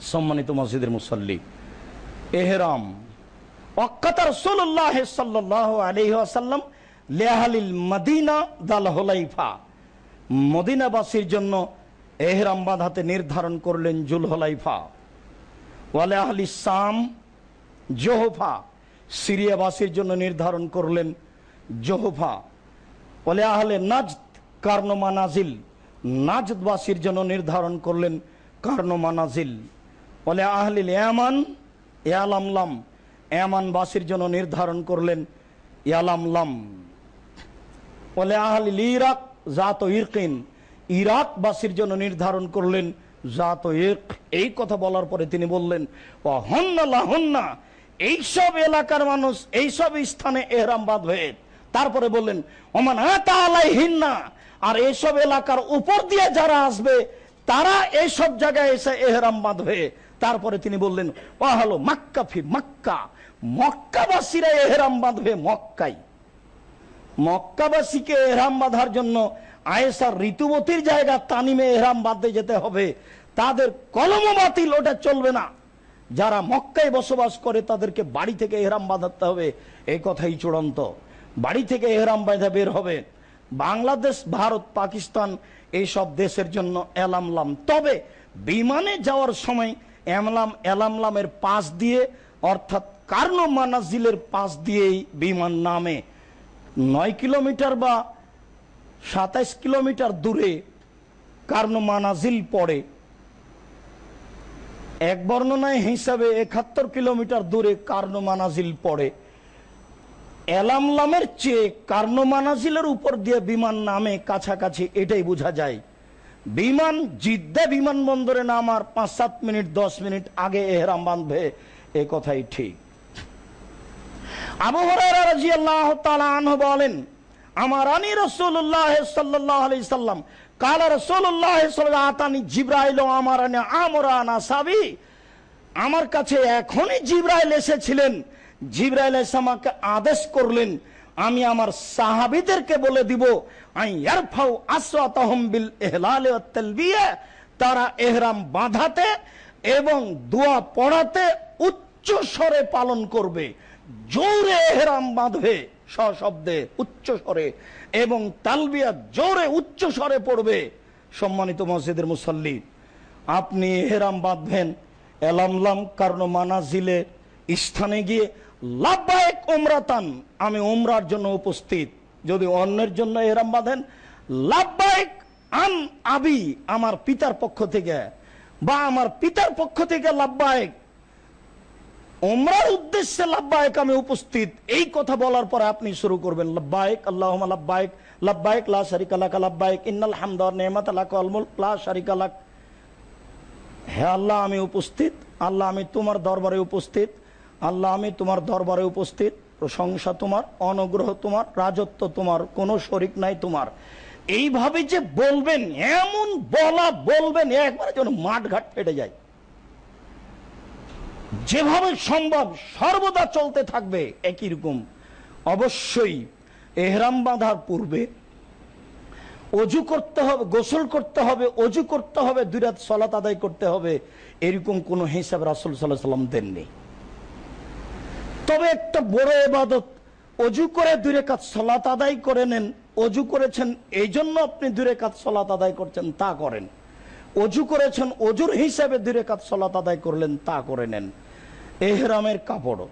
সম্মানিত মসজিদের মুসল্লি, এহরাম মদিনা মদিনাবাসীর জন্য এহরাম নির্ধারণ করলেন ওয়ালে সাম, জোহফা, সিরিয়াবাসীর জন্য নির্ধারণ করলেন জোহফা। বলে আহলে নাজদ নাজদবাসীর জন্য নির্ধারণ করলেন কার্ন মানাজিল। বলে আহলিল ইয়ামান ইয়ালামলাম ইয়ামানবাসীর জন্য নির্ধারণ করলেন ইয়ালামলাম বলে আহলিল ইরাক জাত ইরকিন। ইরাক ইরাকবাসীর জন্য নির্ধারণ করলেন, জাত ইরক। এই কথা বলার পরে তিনি বললেন ও হন্না লাহন্না, এইসব এলাকার মানুষ, এইসব স্থানে এহরাম বাঁধবে তারপরে বললেন, ওমান হিন্না আর এইসব এলাকার উপর দিয়ে যারা আসবে, তারা এইসব জায়গায় এসে এহরাম বাঁধবে তারপরে তিনি বললেন ও হলো মাক্কা ফি মাক্কা, মক্কাবাসীরা এহরাম বাঁধবে মক্কাই মক্কাবাসীকে এহরাম বাঁধার জন্য আয়েসার ঋতুবতীর জায়গা তানিমে এহরাম বাঁধতে যেতে হবে। তাদের কলম বাতিল, ওটা চলবে না। যারা মক্কায় বসবাস করে, তাদেরকে বাড়ি থেকে এহরাম বাঁধাতে হবে। এই কথাই চূড়ান্ত। বাড়ি থেকে এহরাম বাঁধা বের হবে। বাংলাদেশ, ভারত, পাকিস্তান এইসব দেশের জন্য এলামলাম তবে বিমানে যাওয়ার সময় এমলাম, এলামলামের পাশ দিয়ে, অর্থাৎ কার্নো মানাজিলের পাশ দিয়েই বিমান নামে। নয় কিলোমিটার বা সাতাইশ কিলোমিটার দূরে কার্নো মানাজিল পড়ে। এক বর্ণনায় হিসাবে একাত্তর কিলোমিটার দূরে কার্নো মানাজিল পড়ে। এলামলামের চেয়ে কার্নো মানাজিলের উপর দিয়ে বিমান নামে কাছাকাছি, এটাই বোঝা যায়। বিমান, জিদ্দা বিমানবন্দরে নামার পাঁচ, সাত মিনিট, দশ মিনিট আগে এহরাম বাঁধবে, এ কথাই ঠিক। আবু আল্লাহ বলেন, আমার আনি রসুল্লাহ সাল্লাহ আলি সাল্লাম, কাল রসুল্লাহ আতানি জিব্রাইল আমার আনি আমরানা আমার কাছে এখনই জিব্রাইল এসেছিলেন। জিব্রাইল এসে আমাকে আদেশ করলেন, আমি আমার সাহাবিদেরকে বলে দিব তারা এহরাম বাঁধাতে এবং দোয়া পড়াতে উচ্চ স্বরে পালন করবে। জোরে এহরাম বাঁধবে সশব্দে উচ্চ স্বরে এবং তালবিয়া জোরে উচ্চ স্বরে পড়বে। সম্মানিত মসজিদের মুসল্লি, আপনি এহরাম বাঁধবেন এলামলাম কারণ মানাজিলের স্থানে গিয়ে লাভবায়ক ওমরাতান আমি ওমরার জন্য উপস্থিত। যদি অন্যের জন্য এরাম বাঁধেন লাভবায়ক আন আবি, আমার পিতার পক্ষ থেকে, বা আমার পিতার পক্ষ থেকে ওমরার উদ্দেশ্যে লাভবায়ক আমি উপস্থিত। এই কথা বলার পরে আপনি শুরু করবেন লাভবায়ক আল্লাহ লাভবায়ক লাভবায়ক লা শারিকালাক লাভবায়ক ইন্নাল হামদার আলাক হে আল্লাহ, আমি উপস্থিত। আল্লাহ, আমি তোমার দরবারে উপস্থিত। আল্লাহ, আমি তোমার দরবারে উপস্থিত। প্রশংসা তোমার, অনগ্রহ তোমার, রাজত্ব তোমার, কোনো শরিক নাই তোমার। এইভাবে যে বলবেন, এমন বলা বলবেন, একবারে যেন মাঠ ঘাট ফেটে যায়। যেভাবে সম্ভব সর্বদা চলতে থাকবে, একই রকম। অবশ্যই এহরাম বাঁধার পূর্বে অজু করতে হবে, গোসল করতে হবে, অজু করতে হবে, দুই রাত সলাত আদায় করতে হবে। এরকম কোন হিসাব রাসুল সাল্লাহ সাল্লাম দেননি। তবে একটা বড় এবাদত অজু করে দূরে কাজ সলাত আদায় করে নেন। অজু করেছেন এই জন্য আপনি দূরে কাজ সলাত আদায় করছেন, তা করেন। অজু করেছেন, অজুর হিসাবে দূরে কাজ সলাত আদায় করলেন, তা করে নেন। এহরামের কাপড়।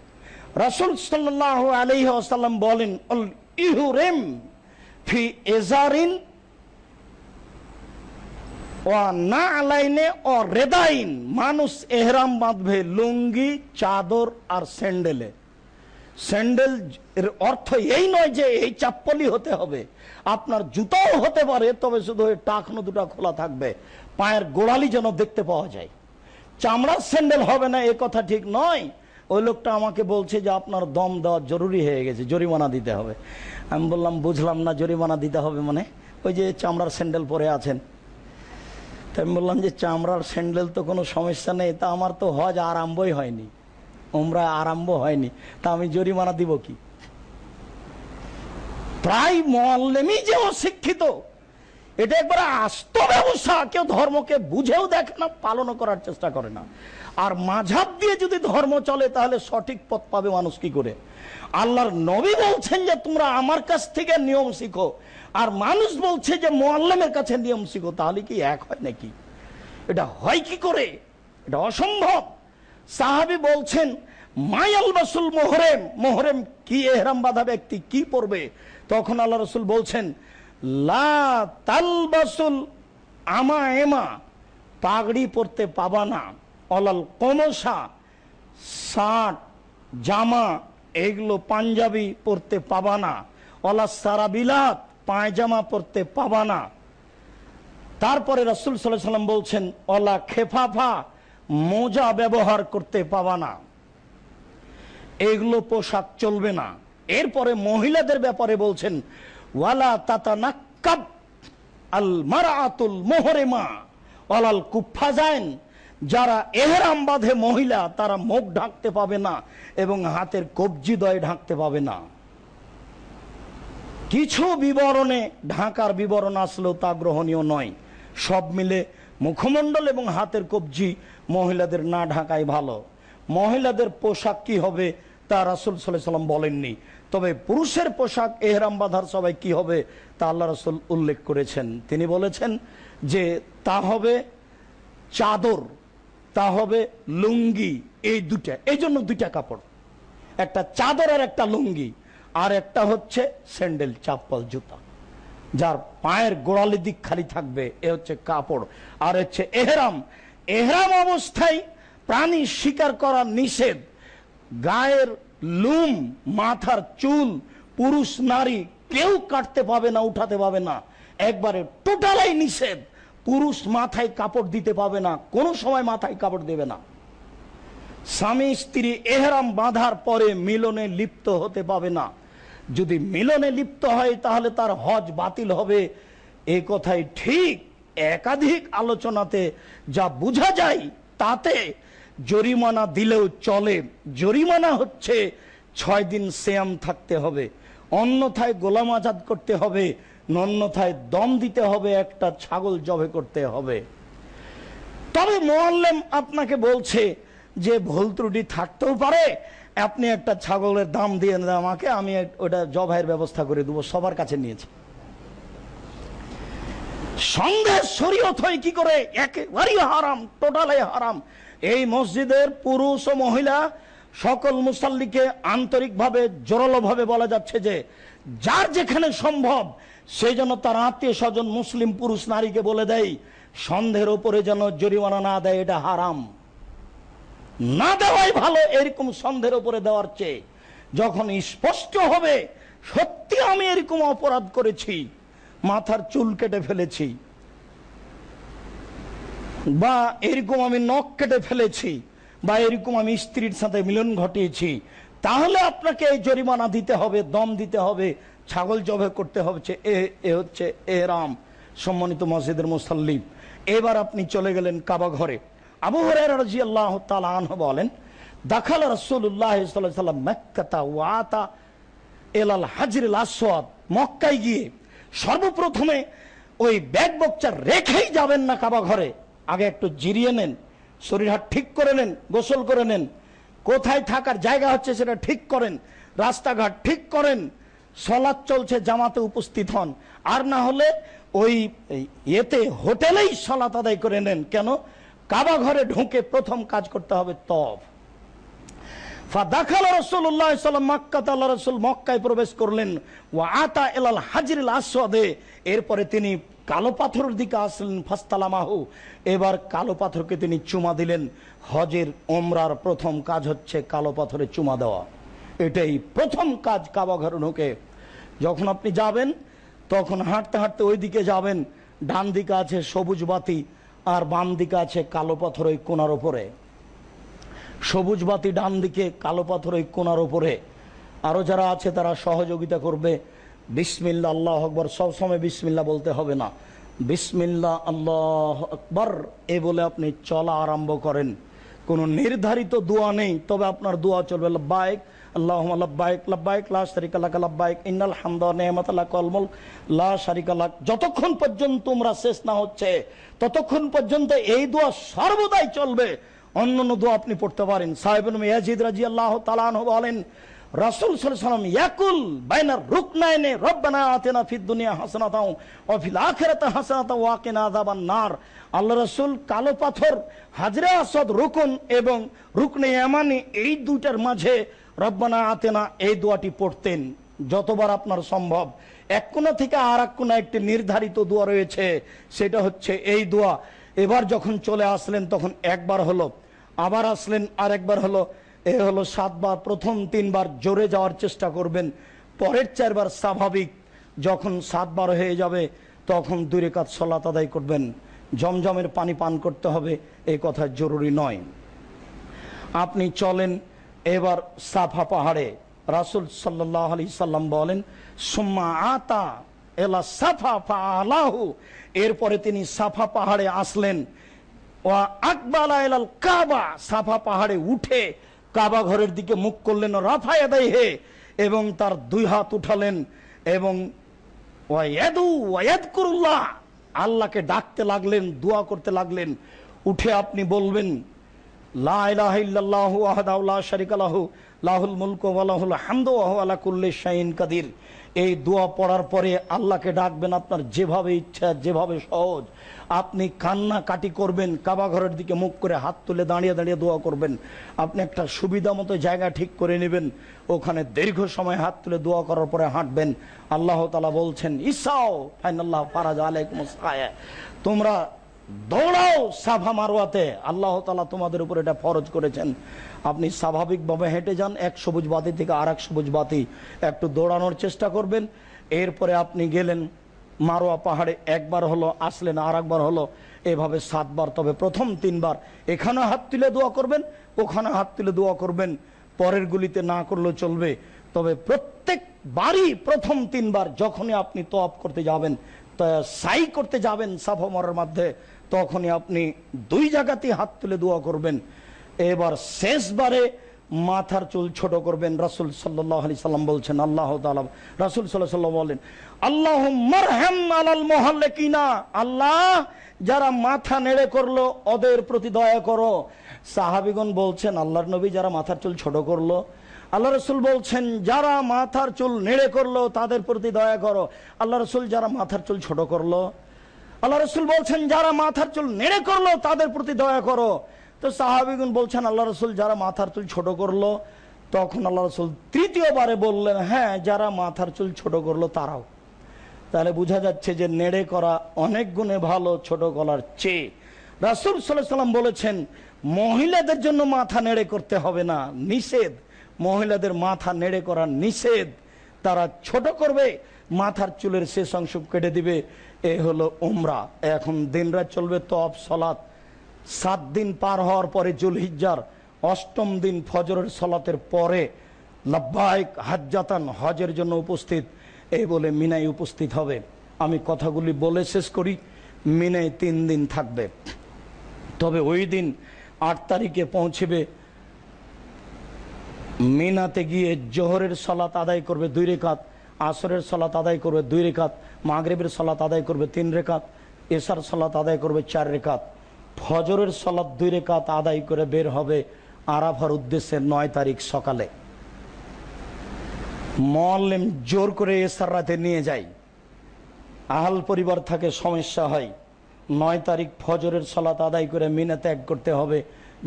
রাসুল সাল্লাহ আলহ আসাল্লাম বলেন ইহুরেম ফি এজারিন মানুষ এহরাম বাঁধবে, লুঙ্গি, চাদর আর স্যান্ডেলে। স্যান্ডেল এর অর্থ এই নয় যে এই চাপ্পলই হতে হবে। আপনার জুতাও হতে পারে, তবে শুধু ওই টাকনো দুটা খোলা থাকবে। পায়ের গোড়ালি যেন দেখতে পাওয়া যায়। চামড়ার স্যান্ডেল হবে না, এ কথা ঠিক নয়। ওই লোকটা আমাকে বলছে যে আপনার দম দেওয়া জরুরি হয়ে গেছে, জরিমানা দিতে হবে। আমি বললাম, বুঝলাম না, জরিমানা দিতে হবে মানে? ওই যে চামড়ার স্যান্ডেল পরে আছেন। তাই আমি বললাম যে, চামড়ার স্যান্ডেল তো কোনো সমস্যা নেই, তা আমার তো হজ আরম্ভই হয়নি। ওমরা আরম্ভ হয়নি। তা আমি জরিমানা দিব কি? প্রায় মল্লেমই যে অশিক্ষিত, এটা একবার আস্ত ব্যবসা। কেউ ধর্মকে বুঝেও দেখে না, পালনও করার চেষ্টা করে না। আর মাঝাব দিয়ে যদি ধর্ম চলে, তাহলে সঠিক পথ পাবে মানুষ কি করে? আল্লাহর নবী বলছেন যে, তোমরা আমার কাছ থেকে নিয়ম শিখো। আর মানুষ বলছে যে, মোয়াল্লামের কাছে নিয়ম শিখো। তাহলে কি এক হয় নাকি? এটা হয় কি করে? এটা অসম্ভব। সাহাবি বলছেন, মায়াল বাসুল মোহরেম মোহরেম কি এহরাম বাধা ব্যক্তি, কি পড়বে? তখন আল্লাহ রসুল বলছেন, লা তাল বাসুল আমা এমা পাগড়ি পরতে পাবা না, অলাল কমসা, শার্ট, জামা, এগুলো পাঞ্জাবি পরতে পাবা না অলা সারা বিলাত, পায়জামা পরতে পাবা না। তারপরে রসুল সাল্লাহ সাল্লাম বলছেন, অলা খেফাফা মোজা ব্যবহার করতে পাবা না। এগুলো পোশাক চলবে না। এরপরে মহিলাদের ব্যাপারে বলছেন, ওয়ালা তাতা নাক্কাব আল মারাতুল মোহরেমা অলাল কুফাজাইন যারা এহরাম বাঁধে মহিলা, তারা মুখ ঢাকতে পাবে না এবং হাতের কবজি ঢাকতে পাবে না। কিছু বিবরণে ঢাকার বিবরণ আসলেও তা গ্রহণীয় নয়। সব মিলে মুখমণ্ডল এবং হাতের কবজি মহিলাদের না ঢাকাই ভালো। মহিলাদের পোশাক কি হবে তা রাসুল সাল্লাম বলেননি। তবে পুরুষের পোশাক এহরাম বাঁধার সবাই কি হবে তা আল্লাহ রসুল উল্লেখ করেছেন। তিনি বলেছেন যে তা হবে চাদর, তা হবে লুঙ্গি, এই দুটা এই জন্য দুইটা কাপড়। একটা চাদর আর একটা লুঙ্গি, আর একটা হচ্ছে স্যান্ডেল, চাপ্পল, জুতা। যার পায়ের গোড়ালি দিক খালি থাকবে, এ হচ্ছে কাপড়। আর হচ্ছে এহরাম। এহরাম অবস্থায় প্রাণী শিকার করা নিষেধ। গায়ের লুম, মাথার চুল, পুরুষ, নারী কেউ কাটতে পাবে না, উঠাতে পাবে না। একবারে টোটালাই নিষেধ। পুরুষ মাথায় কাপড় দিতে পাবে না, কোনো সময় মাথায় কাপড় দেবে না। স্বামী স্ত্রী এহরাম বাঁধার পরে মিলনে লিপ্ত হতে পাবে না। যদি মিলনে লিপ্ত হয়, তাহলে তার হজ বাতিল হবে। এ কথাই ঠিক একাধিক আলোচনাতে যা বোঝা যায় তাতে জরিমানা দিলেও চলে। জরিমানা হচ্ছে ছয় দিন শ্যাম থাকতে হবে, অন্যথায় গোলাম আজাদ করতে হবে, অন্যথায় দম দিতে হবে, একটা ছাগল জবে করতে হবে। তবে মোয়াল্লেম আপনাকে বলছে যে ভুল ত্রুটি থাকতেও পারে আপনি একটা ছাগলের দাম দিয়ে দেন আমাকে, আমি ওটা জবাইয়ের ব্যবস্থা করে দেবো, সবার কাছে নিয়েছি। সন্দেহ শরীয়ত হয় কি করে? একেবারেই হারাম টোটালাই হারাম। এই মসজিদের পুরুষ ও মহিলা সকল মুসাল্লিকে আন্তরিকভাবে, জোরালোভাবে বলা যাচ্ছে যে, যার যেখানে সম্ভব সেই জন্য তার আত্মীয় স্বজন মুসলিম পুরুষ নারীকে বলে দেয়, সন্দেহের ওপরে যেন জরিমানা না দেয়, এটা হারাম। না দেওয়াই ভালো, এরকম সন্দেহের উপরে দেওয়ার চেয়ে। যখন স্পষ্ট হবে, সত্যি আমি এরকম অপরাধ করেছি, মাথার চুল কেটে ফেলেছি, বা এরকম আমি নখ কেটে ফেলেছি, বা এরকম আমি স্ত্রীর সাথে মিলন ঘটিয়েছি, তাহলে আপনাকে এই জরিমানা দিতে হবে, দম দিতে হবে, ছাগল জবে করতে হবে এ এ হচ্ছে এ রাম সম্মানিত মসজিদের মুসাল্লিম এবার আপনি চলে গেলেন কাবা ঘরে। আবু হরাজি আল্লাহ তালাহ বলেন, দাখাল রসুল্লাহ সাল্লাম মেক্কাতা ওয়াতা এলাল হাজির আসওয়াদ। মক্কায় গিয়ে সর্বপ্রথমে ওই ব্যাগ বকচা রেখেই যাবেন না কাবা ঘরে। আগে একটু জিরিয়ে নেন, শরীর হাত ঠিক করে নেন, গোসল করে নেন। কোথায় থাকার জায়গা হচ্ছে সেটা ঠিক করেন, রাস্তাঘাট ঠিক করেন সলাদ চলছে, জামাতে উপস্থিত হন। আর না হলে ওই ইয়েতে, হোটেলেই সলাত আদায় করে নেন। কেন? কাবা ঘরে ঢুকে প্রথম কাজ করতে হবে তফ ফাদাখাল রসুল্লাহ সাল্লাম মক্কায় প্রবেশ করলেন। ও এলাল হাজির আসদে এরপরে তিনি কালো পাথরের দিকে আসলেন, ফাস্তালামাহু। এবার কালো পাথরকে তিনি চুমা দিলেন। হজের ওমরার প্রথম কাজ হচ্ছে কালো পাথরে চুমা দেওয়া। এটাই প্রথম কাজ কাবা ঘরে ঢুকে। যখন আপনি যাবেন, তখন হাঁটতে হাঁটতে ওই দিকে যাবেন। ডান দিকে আছে সবুজ বাতি আর বাম দিকে আছে কালো পাথর ওই কোনার ওপরে সবুজ বাতি ডান দিকে কালো পাথর ওই কোনার ওপরে আরও যারা আছে তারা সহযোগিতা করবে। বিসমিল্লা আল্লাহ আকবর। সবসময় বিসমিল্লা বলতে হবে না। বিসমিল্লা আল্লাহ আকবর। এ বলে আপনি চলা আরম্ভ করেন। কোনো নির্ধারিত দোয়া নেই, তবে আপনার দোয়া চলবে। বাইক আল্লাহ লাব্বাইক লাব্বাইক লা শারিকা লাক লাব্বাইক ইন্নাল হামদা নিয়ামাত লাক ওয়াল মুলক লা শারিকা লাক যতক্ষণ পর্যন্ত তোমরা শেষ না হচ্ছে, ততক্ষণ পর্যন্ত এই দোয়া সর্বদাই চলবে। অন্য অন্য দোয়া আপনি পড়তে পারেন। সাহেবুল ইয়াজিদ রাদিয়াল্লাহু তাআলা আনহু বলেন, রাসূল ওয়াসাল্লাম ইয়াকুল বাইনার রুকনাইনে, রব্বানা আতিনা ফিদ দুনিয়া হাসানাতাও, ওয়া ফিল আখিরাতি হাসানাতাও, ওয়া কিনা আযাবান নার। আল্লাহ রাসূল কালো পাথর, হাজরে আসদ রুকুন এবং রুকনে ইয়ামানি এই দুইটার মাঝে রব্বানা আতেনা, এই দোয়াটি পড়তেন যতবার আপনার সম্ভব। এক কোনা থেকে আর এক কোনা একটি নির্ধারিত দোয়া রয়েছে, সেটা হচ্ছে এই দোয়া। এবার যখন চলে আসলেন, তখন একবার হলো, আবার আসলেন আর একবার হলো, এ হলো সাতবার, প্রথম তিনবার জোরে যাওয়ার চেষ্টা করবেন। পরের চারবার স্বাভাবিক, যখন সাতবার হয়ে যাবে, তখন দুই রেখাত সলাত আদায় করবেন। জমজমের পানি পান করতে হবে এই কথা জরুরি নয়। আপনি চলেন এবার সাফা পাহাড়ে রাসুল সাল্লাহ আলি সাল্লাম বলেন, সুম্মা আতা এলা সাফা আলাহু এরপরে তিনি সাফা পাহাড়ে আসলেন, ওয়া আকবালা এলাল কাবা। সাফা পাহাড়ে উঠে কাবা ঘরের দিকে মুখ করলেন, রাফায় হে এবং তার দুই হাত উঠালেন এবং ওয়াদু ওয়াদ করুল্লাহ আল্লাহকে ডাকতে লাগলেন, দোয়া করতে লাগলেন। উঠে আপনি বলবেন লাহুল মুলকু কাদির। এই দোয়া পড়ার পরে আল্লাহকে ডাকবেন আপনার যেভাবে ইচ্ছা, যেভাবে সহজ। আপনি কান্না কাটি করবেন, কাবা ঘরের দিকে মুখ করে হাত তুলে দাঁড়িয়ে দাঁড়িয়ে দোয়া করবেন। আপনি একটা সুবিধা মতো জায়গা ঠিক করে নেবেন। ওখানে দীর্ঘ সময় হাত তুলে দোয়া করার পরে হাঁটবেন। আল্লাহ তালা বলছেন, ইসাও, ফাইনাল্লাহ। তোমরা দৌড়াও সাফা মারোয়াতে। আল্লাহ তালা তোমাদের উপর এটা ফরজ করেছেন। আপনি স্বাভাবিকভাবে হেঁটে যান, এক সবুজ বাতি থেকে আর এক সবুজ বাতি। একটু দৌড়ানোর চেষ্টা করবেন। এরপরে আপনি গেলেন মারোয়া পাহাড়ে, একবার হলো, আসলেন আর একবার হলো। এভাবে সাতবার, তবে প্রথম তিনবার। এখানে হাত তুলে দোয়া করবেন, ওখানে হাত তুলে দোয়া করবেন। পরের গুলিতে না করলেও চলবে। তবে প্রত্যেক বারই প্রথম তিনবার যখনই আপনি তোয়াপ করতে যাবেন সাই করতে যাবেন সাফা মারার মধ্যে তখনই আপনি দুই জায়গাতেই হাত তুলে দোয়া করবেন। এবার শেষবারে মাথার চুল ছোট করবেন। রাসুল সাল্লাহ আলি সাল্লাম বলছেন, আল্লাহ রাসুল সাল্লাম বলেন, আল্লাহ মারহাম আলাল মহল্লে কিনা আল্লাহ যারা মাথা নেড়ে করল, ওদের প্রতি দয়া করো। সাহাবিগণ বলছেন, আল্লাহর নবী যারা মাথার চুল ছোট করল, আল্লাহ রসুল বলছেন, যারা মাথার চুল নেড়ে করল, তাদের প্রতি দয়া করো। আল্লাহ রসুল যারা মাথার চুল ছোট করল আল্লাহ রসুল বলছেন, যারা মাথার চুল নেড়ে করল, তাদের প্রতি দয়া করো। তো সাহাবিগুন বলছেন, আল্লাহ রসুল যারা মাথার চুল ছোট করল, তখন আল্লাহ রসুল তৃতীয়বারে বললেন হ্যাঁ যারা মাথার চুল ছোট করল, তারাও। তাহলে বোঝা যাচ্ছে যে নেড়ে করা অনেক গুণে ভালো ছোট গলার চেয়ে। রাসুল সাল্লাহ সাল্লাম বলেছেন, মহিলাদের জন্য মাথা নেড়ে করতে হবে না, নিষেধ। মহিলাদের মাথা নেড়ে করা নিষেধ। তারা ছোট করবে, মাথার চুলের শেষ অংশ কেটে দিবে। এ হলো উমরা। এখন দিনরাত চলবে তপ সলাত। সাত দিন পার হওয়ার পরে জুলহিজ্জার অষ্টম দিন ফজরের সলাতের পরে লব্বাইক হাজ্জাতান হজের জন্য উপস্থিত। এই বলে মিনাই উপস্থিত হবে। আমি কথাগুলি বলে শেষ করি। মিনাই তিন দিন থাকবে। তবে ওই দিন আট তারিখে পৌঁছবে। মিনাতে গিয়ে জোহরের সলাত আদায় করবে দুই রেখাত, আসরের সলাত আদায় করবে দুই রেখাত মাগরেবের সলাত আদায় করবে তিন রেখাত এসার সলাত আদায় করবে চার রেখাত। ফজরের সলাত দুই রেখাত আদায় করে বের হবে আরাফার উদ্দেশ্যে নয় তারিখ সকালে। মল্লেম জোর করে এসার রাতে নিয়ে যায়। আহাল পরিবার থাকে, সমস্যা হয়। নয় তারিখ ফজরের সলাত আদায় করে মিনা ত্যাগ করতে হবে।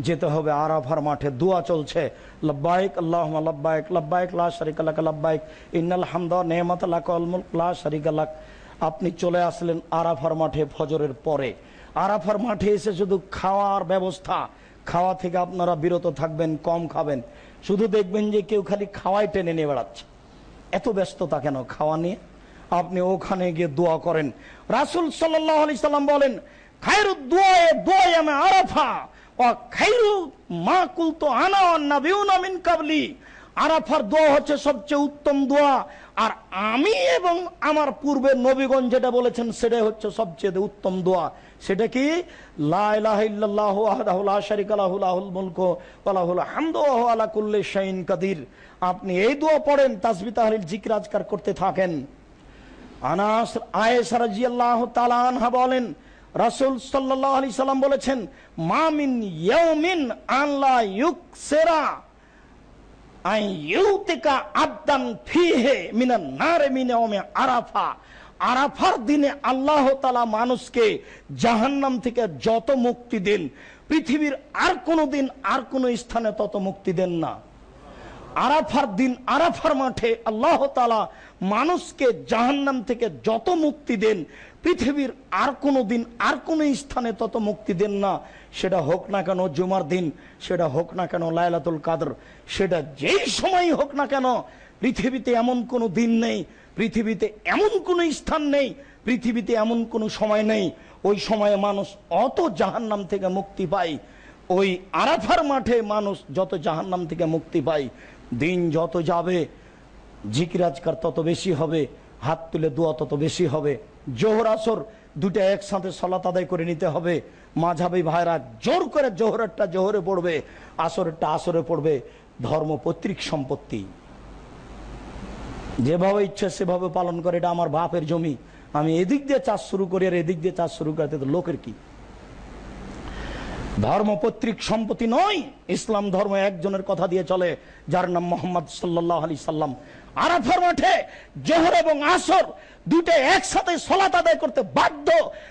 যেতে হবে আরাফার মাঠে। দোয়া চলছে। লব্বাইক আল্লাহ লব্বাইক লব্বাইক, লা শারিক আলাক লব্বাইক। ইন্নাল হামদা নেহমত আলাক অলমুল লা শারিক আপনি চলে আসলেন আরাফার মাঠে ফজরের পরে। আরাফার মাঠে এসে শুধু খাওয়ার ব্যবস্থা। খাওয়া থেকে আপনারা বিরত থাকবেন, কম খাবেন। শুধু দেখবেন যে কেউ খালি খাওয়াই টেনে নিয়ে বেড়াচ্ছে। এত ব্যস্ততা কেন খাওয়া নিয়ে? আপনি ওখানে গিয়ে দোয়া করেন। রাসুল সাল্লাম বলেন খায়রু আরাফা। মা আনা কাবলি। হচ্ছে সবচেয়ে উত্তম দোয়া। আর আমি এবং আমার পূর্বে নবীগণ যেটা বলেছেন, সেটাই হচ্ছে সবচেয়ে উত্তম দোয়া। সেটা কি? কাদির। আপনি এই দোয়া পড়েন, তাসবিহ তাহলিল জিকির আজকার করতে থাকেন। আনাস, আয়েশা রাদিয়াল্লাহু তাআলা আনহা বলেন রাসূল আলাইহি সাল্লাম বলেছেন মামিন ইয়াউমিন আল্লা ইউকসিরা আই ইউতিকা আবদান ফিহে মিনান নারে মিনে ওমে আরাফা। আরাফার দিনে আল্লাহ তালা মানুষকে জাহান্নাম থেকে যত মুক্তি দেন, পৃথিবীর আর দিন আর কোনো স্থানে তত মুক্তি দেন না। আরাফার দিন আরাফার মাঠে আল্লাহ তালা মানুষকে জাহান্নাম থেকে যত মুক্তি দেন পৃথিবীর আর কোনো দিন, আর কোনো স্থানে তত মুক্তি দেন না। সেটা হোক না কেন জুমার দিন, সেটা হোক না কেন লায়লাতুল কাদর, সেটা যেই সময় হোক না কেন, পৃথিবীতে এমন কোনো দিন নেই, পৃথিবীতে এমন কোনো স্থান নেই, পৃথিবীতে এমন কোনো সময় নেই। ওই সময়ে মানুষ অত জাহান্নাম থেকে মুক্তি পায়। ওই আরাফার মাঠে মানুষ যত জাহান্নাম থেকে মুক্তি পায়। দিন যত যাবে জিকিরাজকার তত বেশি হবে, হাত তুলে দোয়া তত বেশি হবে। জোহর আসর দুটা একসাথে সলাত আদায় করে নিতে হবে। মাঝাবি ভাইরা জোর করে জোহরেরটা জোহরে পড়বে, আসরেরটা আসরে পড়বে। ধর্ম পৈতৃক সম্পত্তি। যেভাবে ইচ্ছা সেভাবে পালন করে, এটা আমার বাপের জমি। আমি এদিক দিয়ে চাষ শুরু করি আর এদিক দিয়ে চাষ শুরু করতে তো লোকের কি? ধর্ম পৈতৃক সম্পত্তি নয়, ইসলাম ধর্ম একজনের কথা দিয়ে চলে, যার নাম মোহাম্মদ সাল্লাহ আলি সাল্লাম। আরাফার মাঠে জোহর এবং আসর দুটো একসাথে সলাত আদায় করতে বাধ্য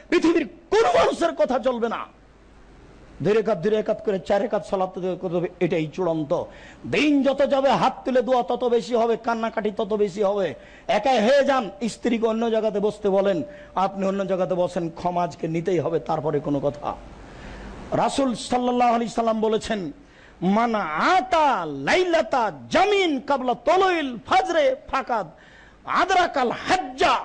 পৃথিবীর কোন মানুষের কথা চলবে না। দুই রেখাত দুই রেখাত করে চার সলাত আদায় করতে হবে, এটাই চূড়ান্ত। দিন যত যাবে, হাত তুলে দোয়া তত বেশি হবে, কান্নাকাটি তত বেশি হবে। একাই হয়ে যান, স্ত্রীকে অন্য জায়গাতে বসতে বলেন, আপনি অন্য জায়গাতে বসেন ক্ষমাজকে নিতেই হবে, তারপরে কোনো কথা। রাসুল সাল্লাহ আলি সাল্লাম বলেছেন মানা আতা লাইলাতা জামিন কাবলা তলইল ফাজরে ফাকাদ আদরাকাল হাজ্জা।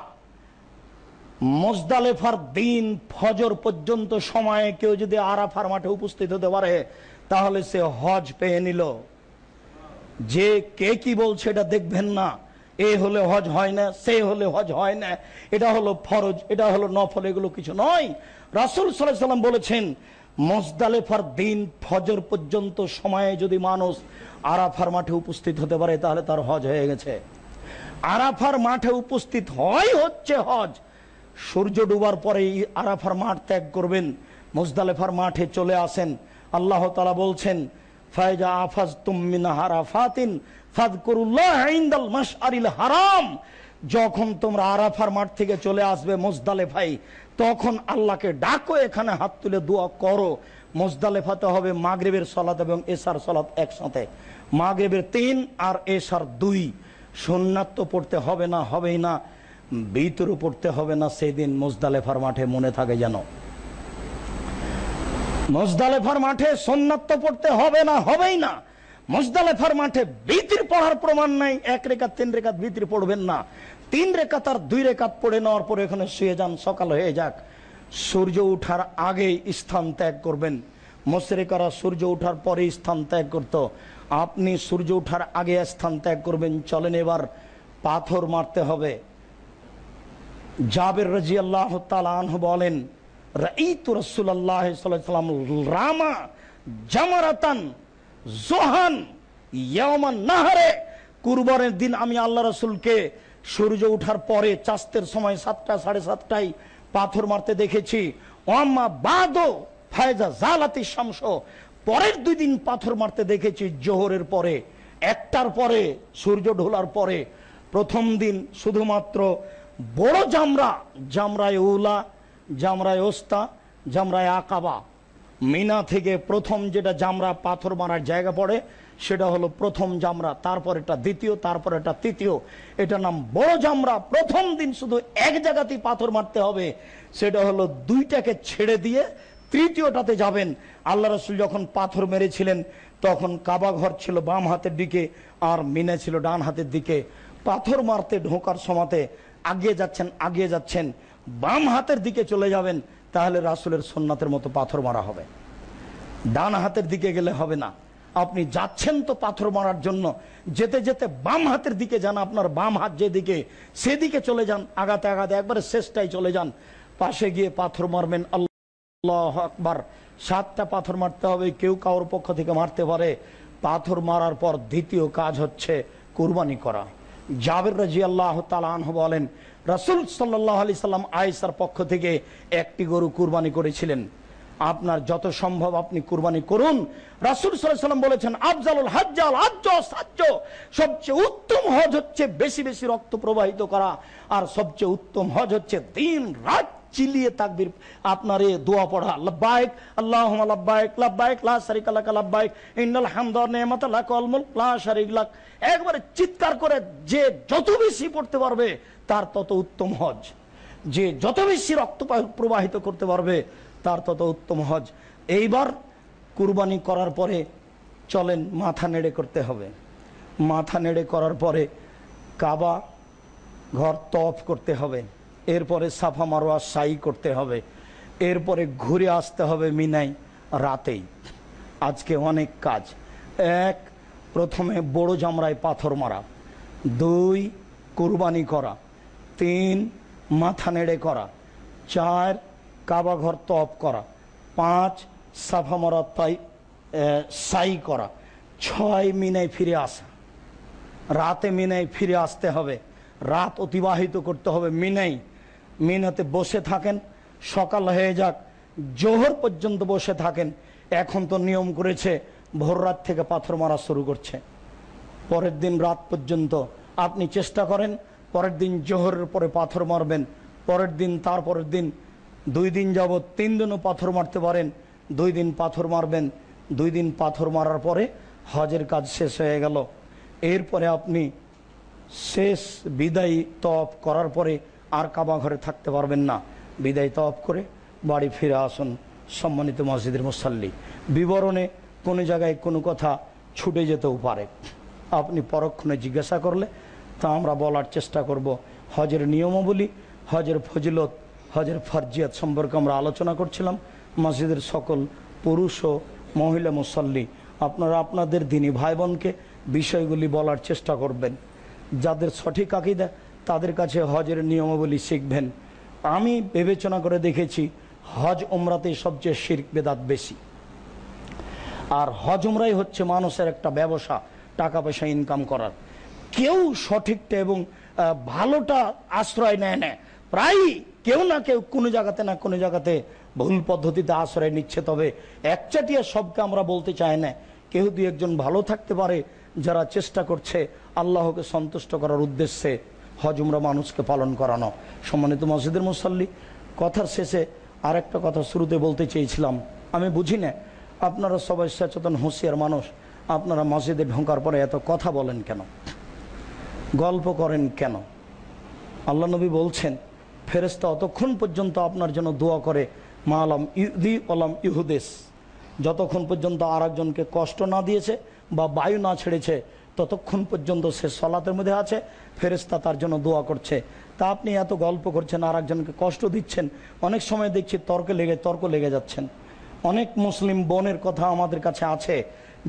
মোজদালেফার দিন ফজর পর্যন্ত সময়ে কেউ যদি আরাফার মাঠে উপস্থিত হতে পারে, তাহলে সে হজ পেয়ে নিল। যে কে কি বলছে এটা দেখবেন না। এ হলে হজ হয় না, সে হলে হজ হয় না। এটা হলো ফরজ, এটা হলো নফল, এগুলো কিছু নয়। রাসুল সাল্লাহ সাল্লাম বলেছেন মজদালেফার দিন ফজর পর্যন্ত সময়ে যদি মানুষ আরাফার মাঠে উপস্থিত হতে পারে, তাহলে তার হজ হয়ে গেছে। আরাফার মাঠে উপস্থিত হয় হচ্ছে হজ। সূর্য ডুবার পরে আরাফার মাঠ ত্যাগ করবেন, মুজদালেফার মাঠে চলে আসেন। আল্লাহ তালা বলছেন ফায়জা আফাজ তুমিন হারাফাতিন ইনদাল মাশআরিল হারাম। যখন তোমরা আরাফার মাঠ থেকে চলে আসবে মোজদালেফাই, তখন আল্লাহকে ডাকো, এখানে হাত তুলে দোয়া করো। মোজদালেফাতে হবে মাগরিবের সলাত এবং এসার সলাত একসাথে। মাগরিবের তিন আর এসার দুই। সুন্নাত তো পড়তে হবে না, হবেই না। বিতরও পড়তে হবে না, সেদিন মোজদালেফার মাঠে মনে থাকে যেন। মোজদালেফার মাঠে সোননাত তো পড়তে হবে না, হবেই না। মোজদালেফার মাঠে বিতির পড়ার প্রমাণ নাই। এক রেখাত, তিন রেখাত বিতির পড়বেন না। তিন রেখাত আর দুই রেখাত পড়ে নেওয়ার পরে এখানে শুয়ে যান, সকাল হয়ে যাক। সূর্য উঠার আগে স্থান ত্যাগ করবেন। মোশরেকারা সূর্য উঠার পরে স্থান ত্যাগ করত। আপনি সূর্য উঠার আগে স্থান ত্যাগ করবেন, চলেন এবার পাথর মারতে হবে। জাবের রাজি আল্লাহ বলেন রাইতু রসুল্লাহ রামা জামারাতান জোহান ইয়ামান নাহারে, কুরবানের দিন আমি আল্লাহ রসুলকে সূর্য উঠার পরে চাস্তের সময় সাতটা, সাড়ে সাতটায় পাথর মারতে দেখেছি। ওয়াম্মা বাদো ফায়জা জালাতি শামস, পরের দুই দিন পাথর মারতে দেখেছি জোহরের পরে। একটার পরে সূর্য ঢোলার পরে। প্রথম দিন শুধুমাত্র বড় জামরা, জামরায় উলা, জামরায় ওস্তা, জামরায় আকাবা। মিনা থেকে প্রথম যেটা জামরা পাথর মারার জায়গা পড়ে, সেটা হলো প্রথম জামরা, তারপর এটা দ্বিতীয়, তারপর এটা তৃতীয়। এটা নাম বড় জামরা, প্রথম দিন শুধু এক জায়গাতেই পাথর মারতে হবে। সেটা হলো দুইটাকে ছেড়ে দিয়ে তৃতীয়টাতে যাবেন। আল্লাহ রসুল যখন পাথর মেরেছিলেন, তখন কাবা ঘর ছিল বাম হাতের দিকে আর মিনা ছিল ডান হাতের দিকে। পাথর মারতে ঢোকার সমাতে আগিয়ে যাচ্ছেন আগিয়ে যাচ্ছেন, বাম হাতের দিকে চলে যাবেন। তাহলে রাসুলের সোননাথের মতো পাথর মারা হবে। ডান হাতের দিকে গেলে হবে না। আপনি যাচ্ছেন তো পাথর মারার জন্য। যেতে যেতে বাম হাতের দিকে যান, আপনার বাম হাত যেদিকে, সেদিকে চলে যান, আগাতে আগাতে একবারে শেষটাই চলে যান। পাশে গিয়ে পাথর মারবেন, আল্লাহ আকবার। সাতটা পাথর মারতে হবে, কেউ কারোর পক্ষ থেকে মারতে পারে। পাথর মারার পর দ্বিতীয় কাজ হচ্ছে কুরবানি করা। জাবের রাজি আল্লাহ তালাহ বলেন রাসুল সাল্লাহ আলি সাল্লাম আয়েসার পক্ষ থেকে একটি গরু কুরবানি করেছিলেন। আপনার যত সম্ভব আপনি কুরবানি করুন। রাসুল সাল্লাম বলেছেন, আফজালুল হাজ্জাল, আজ্জ, সাজ্জ। সবচেয়ে উত্তম হজ হচ্ছে বেশি বেশি রক্ত প্রবাহিত করা, আর সবচেয়ে উত্তম হজ হচ্ছে দিন রাত চিলিয়ে তাকবির। আপনার এ দোয়া পড়া, লাব্বাইক, আল্লাহুম্মা লাব্বাইক লাব্বাইক, লা শারিকা লাক, লাব্বাইক, ইন্নাল নি'মাতা লাক লা একবারে চিৎকার করে যে যত বেশি পড়তে পারবে তার তত উত্তম হজ। যে যত বেশি রক্ত প্রবাহিত করতে পারবে, তার তত উত্তম হজ। এইবার কুরবানি করার পরে চলেন মাথা নেড়ে করতে হবে। মাথা নেড়ে করার পরে কাবা ঘর তফ করতে হবে। এরপরে সাফা মারোয়া সাই করতে হবে। এরপরে ঘুরে আসতে হবে মিনাই রাতেই। আজকে অনেক কাজ। এক, প্রথমে বড় জামরায় পাথর মারা। দুই, কুরবানি করা। তিন মাথা নেড়ে করা। চার, কাবা ঘর তপ করা। পাঁচ, সাফা মারা তাই সাই করা। ছয়, মিনায় ফিরে আসা। রাতে মিনায় ফিরে আসতে হবে। রাত অতিবাহিত করতে হবে মিনাই মিনাতে বসে থাকেন। সকাল হয়ে যাক। জোহর পর্যন্ত বসে থাকেন। এখন তো নিয়ম করেছে, ভোর রাত থেকে পাথর মারা শুরু করছে। পরের দিন রাত পর্যন্ত আপনি চেষ্টা করেন পরের দিন জোহরের পরে পাথর মারবেন, পরের দিন তারপরের দিন, দুই দিন যাবৎ তিন দিনও পাথর মারতে পারেন, দুই দিন পাথর মারবেন, দুই দিন পাথর মারার পরে হজের কাজ শেষ হয়ে গেল। এরপরে আপনি শেষ বিদায়ী তপ করার পরে আর কাবা ঘরে থাকতে পারবেন না। বিদায় তপ করে বাড়ি ফিরে আসুন সম্মানিত মসজিদের মুসাল্লি। বিবরণে কোনো জায়গায় কোনো কথা ছুটে যেতেও পারে। আপনি পরক্ষণে জিজ্ঞাসা করলে তা আমরা বলার চেষ্টা করব। হজের নিয়মাবলী, হজের ফজিলত, হজের ফরজিয়াত সম্পর্কে আমরা আলোচনা করছিলাম। মসজিদের সকল পুরুষ ও মহিলা মুসল্লি, আপনারা আপনাদের দিনী ভাই বোনকে বিষয়গুলি বলার চেষ্টা করবেন। যাদের সঠিক আকিদা, তাদের কাছে হজের নিয়মাবলী শিখবেন। আমি বিবেচনা করে দেখেছি, হজ উমরাতে সবচেয়ে শির্ক বেদাত বেশি। আর হজ উমরাই হচ্ছে মানুষের একটা ব্যবসা, টাকা পয়সা ইনকাম করার। কেউ সঠিকটা এবং ভালোটা আশ্রয় নেয় না। প্রায় কেউ না কেউ কোনো জায়গাতে না কোনো জায়গাতে ভুল পদ্ধতিতে আশ্রয় নিচ্ছে। তবে একচাটিয়া সবকে আমরা বলতে চাই না। কেউ দু একজন ভালো থাকতে পারে যারা চেষ্টা করছে আল্লাহকে সন্তুষ্ট করার উদ্দেশ্যে হজমরা মানুষকে পালন করানো। সম্মানিত মসজিদের মুসল্লি, কথার শেষে আরেকটা কথা শুরুতে বলতে চেয়েছিলাম। আমি বুঝি না, আপনারা সবাই সচেতন, হুঁশিয়ার মানুষ। আপনারা মসজিদে ঢোকার পরে এত কথা বলেন কেন? গল্প করেন কেন? আল্লাহ নবী বলছেন ফেরেস্তা অতক্ষণ পর্যন্ত আপনার জন্য দোয়া করে মা আলম ইউদি আলম ইহুদেশ। যতক্ষণ পর্যন্ত আর একজনকে কষ্ট না দিয়েছে বা বায়ু না ছেড়েছে, ততক্ষণ পর্যন্ত সে সলাতের মধ্যে আছে ফেরেস্তা তার জন্য দোয়া করছে। তা আপনি এত গল্প করছেন আর একজনকে কষ্ট দিচ্ছেন, অনেক সময় দেখছি তর্কে লেগে, তর্ক লেগে যাচ্ছেন। অনেক মুসলিম বোনের কথা আমাদের কাছে আছে,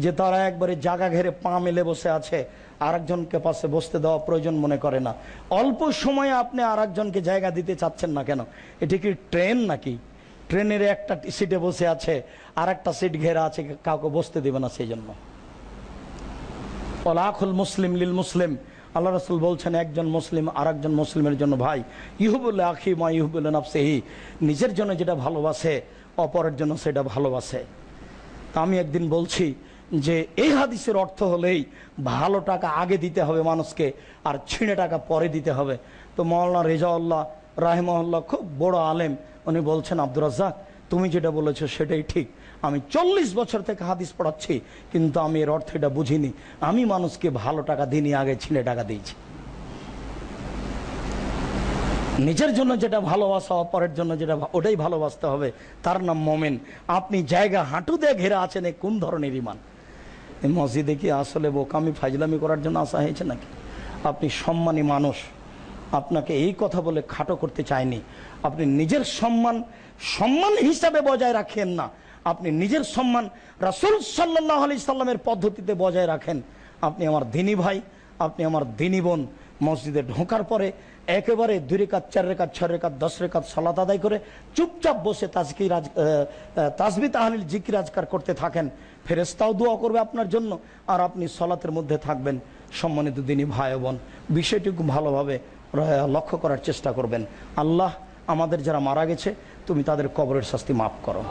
যে তারা একবারে জাগা ঘেরে পা মেলে বসে আছে আর একজনকে পাশে বসতে দেওয়া প্রয়োজন মনে করে না। অল্প সময়ে আপনি আর একজনকে জায়গা দিতে চাচ্ছেন না কেন? এটি কি ট্রেন নাকি? ট্রেনের একটা সিটে বসে আছে আর একটা সিট ঘেরা আছে, কাউকে বসতে দেবে না সেই জন্য ওলাখুল মুসলিম লিল মুসলিম। আল্লাহ রসুল বলছেন, একজন মুসলিম আর একজন মুসলিমের জন্য, ভাই ইহুবুল্লাহ আখি মা ইহুবুল্লাহ নাফসেহি, নিজের জন্য যেটা ভালোবাসে, অপরের জন্য সেটা ভালোবাসে। আমি একদিন বলছি যে এই হাদিসের অর্থ হলেই ভালো টাকা আগে দিতে হবে মানুষকে আর ছিঁড়ে টাকা পরে দিতে হবে। তো মৌলানা রেজাউল্লাহ রাহেমহল্লা খুব বড় আলেম, উনি বলছেন, আব্দুর রাজ্জাক, তুমি যেটা বলেছ সেটাই ঠিক। আমি চল্লিশ বছর থেকে হাদিস পড়াচ্ছি, কিন্তু আমি এর অর্থ এটা বুঝিনি। আমি মানুষকে ভালো টাকা দিইনি, আগে ছিঁড়ে টাকা দিয়েছি। নিজের জন্য যেটা ভালোবাসা, অপরের জন্য যেটা ওটাই ভালোবাসতে হবে। তার নাম মোমেন। আপনি জায়গা হাঁটু দিয়ে ঘেরা আছেন কোন ধরনের ইমান এই মসজিদে কি আসলে বোকামি, ফাজলামি করার জন্য আসা হয়েছে নাকি? আপনি সম্মানী মানুষ। আপনাকে এই কথা বলে খাটো করতে চাইনি। আপনি নিজের সম্মান সম্মান হিসাবে বজায় রাখেন না। আপনি নিজের সম্মান রাসুল সাল্লাহ আলি সাল্লামের পদ্ধতিতে বজায় রাখেন। আপনি আমার দিনী ভাই, আপনি আমার দিনী বোন। মসজিদে ঢোকার পরে একেবারে দুই রেখাত চার রেখাত ছয় রেখাত দশ রেখাত সলাত আদায় করে চুপচাপ বসে তাজকি রাজ তাজবি তাহালিল জিকির আজকার করতে থাকেন। ফেরেস্তাও দোয়া করবে আপনার জন্য। আর আপনি সলাতের মধ্যে থাকবেন। সম্মানিত দিনী ভাই বোন, বিষয়টুকু ভালোভাবে লক্ষ্য করার চেষ্টা করবেন। আল্লাহ আমাদের যারা মারা গেছে, তুমি তাদের কবরের শাস্তি মাফ করো।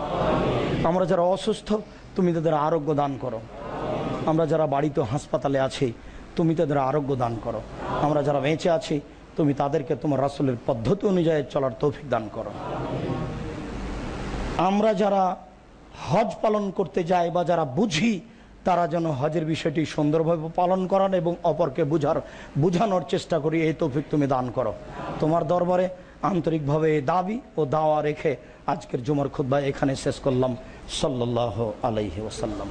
আমরা যারা অসুস্থ, তুমি তাদের আরোগ্য দান করো। আমরা যারা বাড়িতে হাসপাতালে আছি, তুমি তাদের আরোগ্য দান করো। আমরা যারা বেঁচে আছি, তুমি তাদেরকে তোমার রাসুলের পদ্ধতি অনুযায়ী চলার তৌফিক দান করো। আমরা যারা হজ পালন করতে যায় বা যারা বুঝি, তারা যেন হজের বিষয়টি সুন্দরভাবে পালন করান এবং অপরকে বুঝার, বুঝানোর চেষ্টা করি, এই তৌফিক তুমি দান করো। তোমার দরবারে আন্তরিকভাবে দাবি ও দাওয়া রেখে আজকের জুমার খুদ্া এখানে শেষ করলাম। সাল্লাহ আলাইহি ওসাল্লাম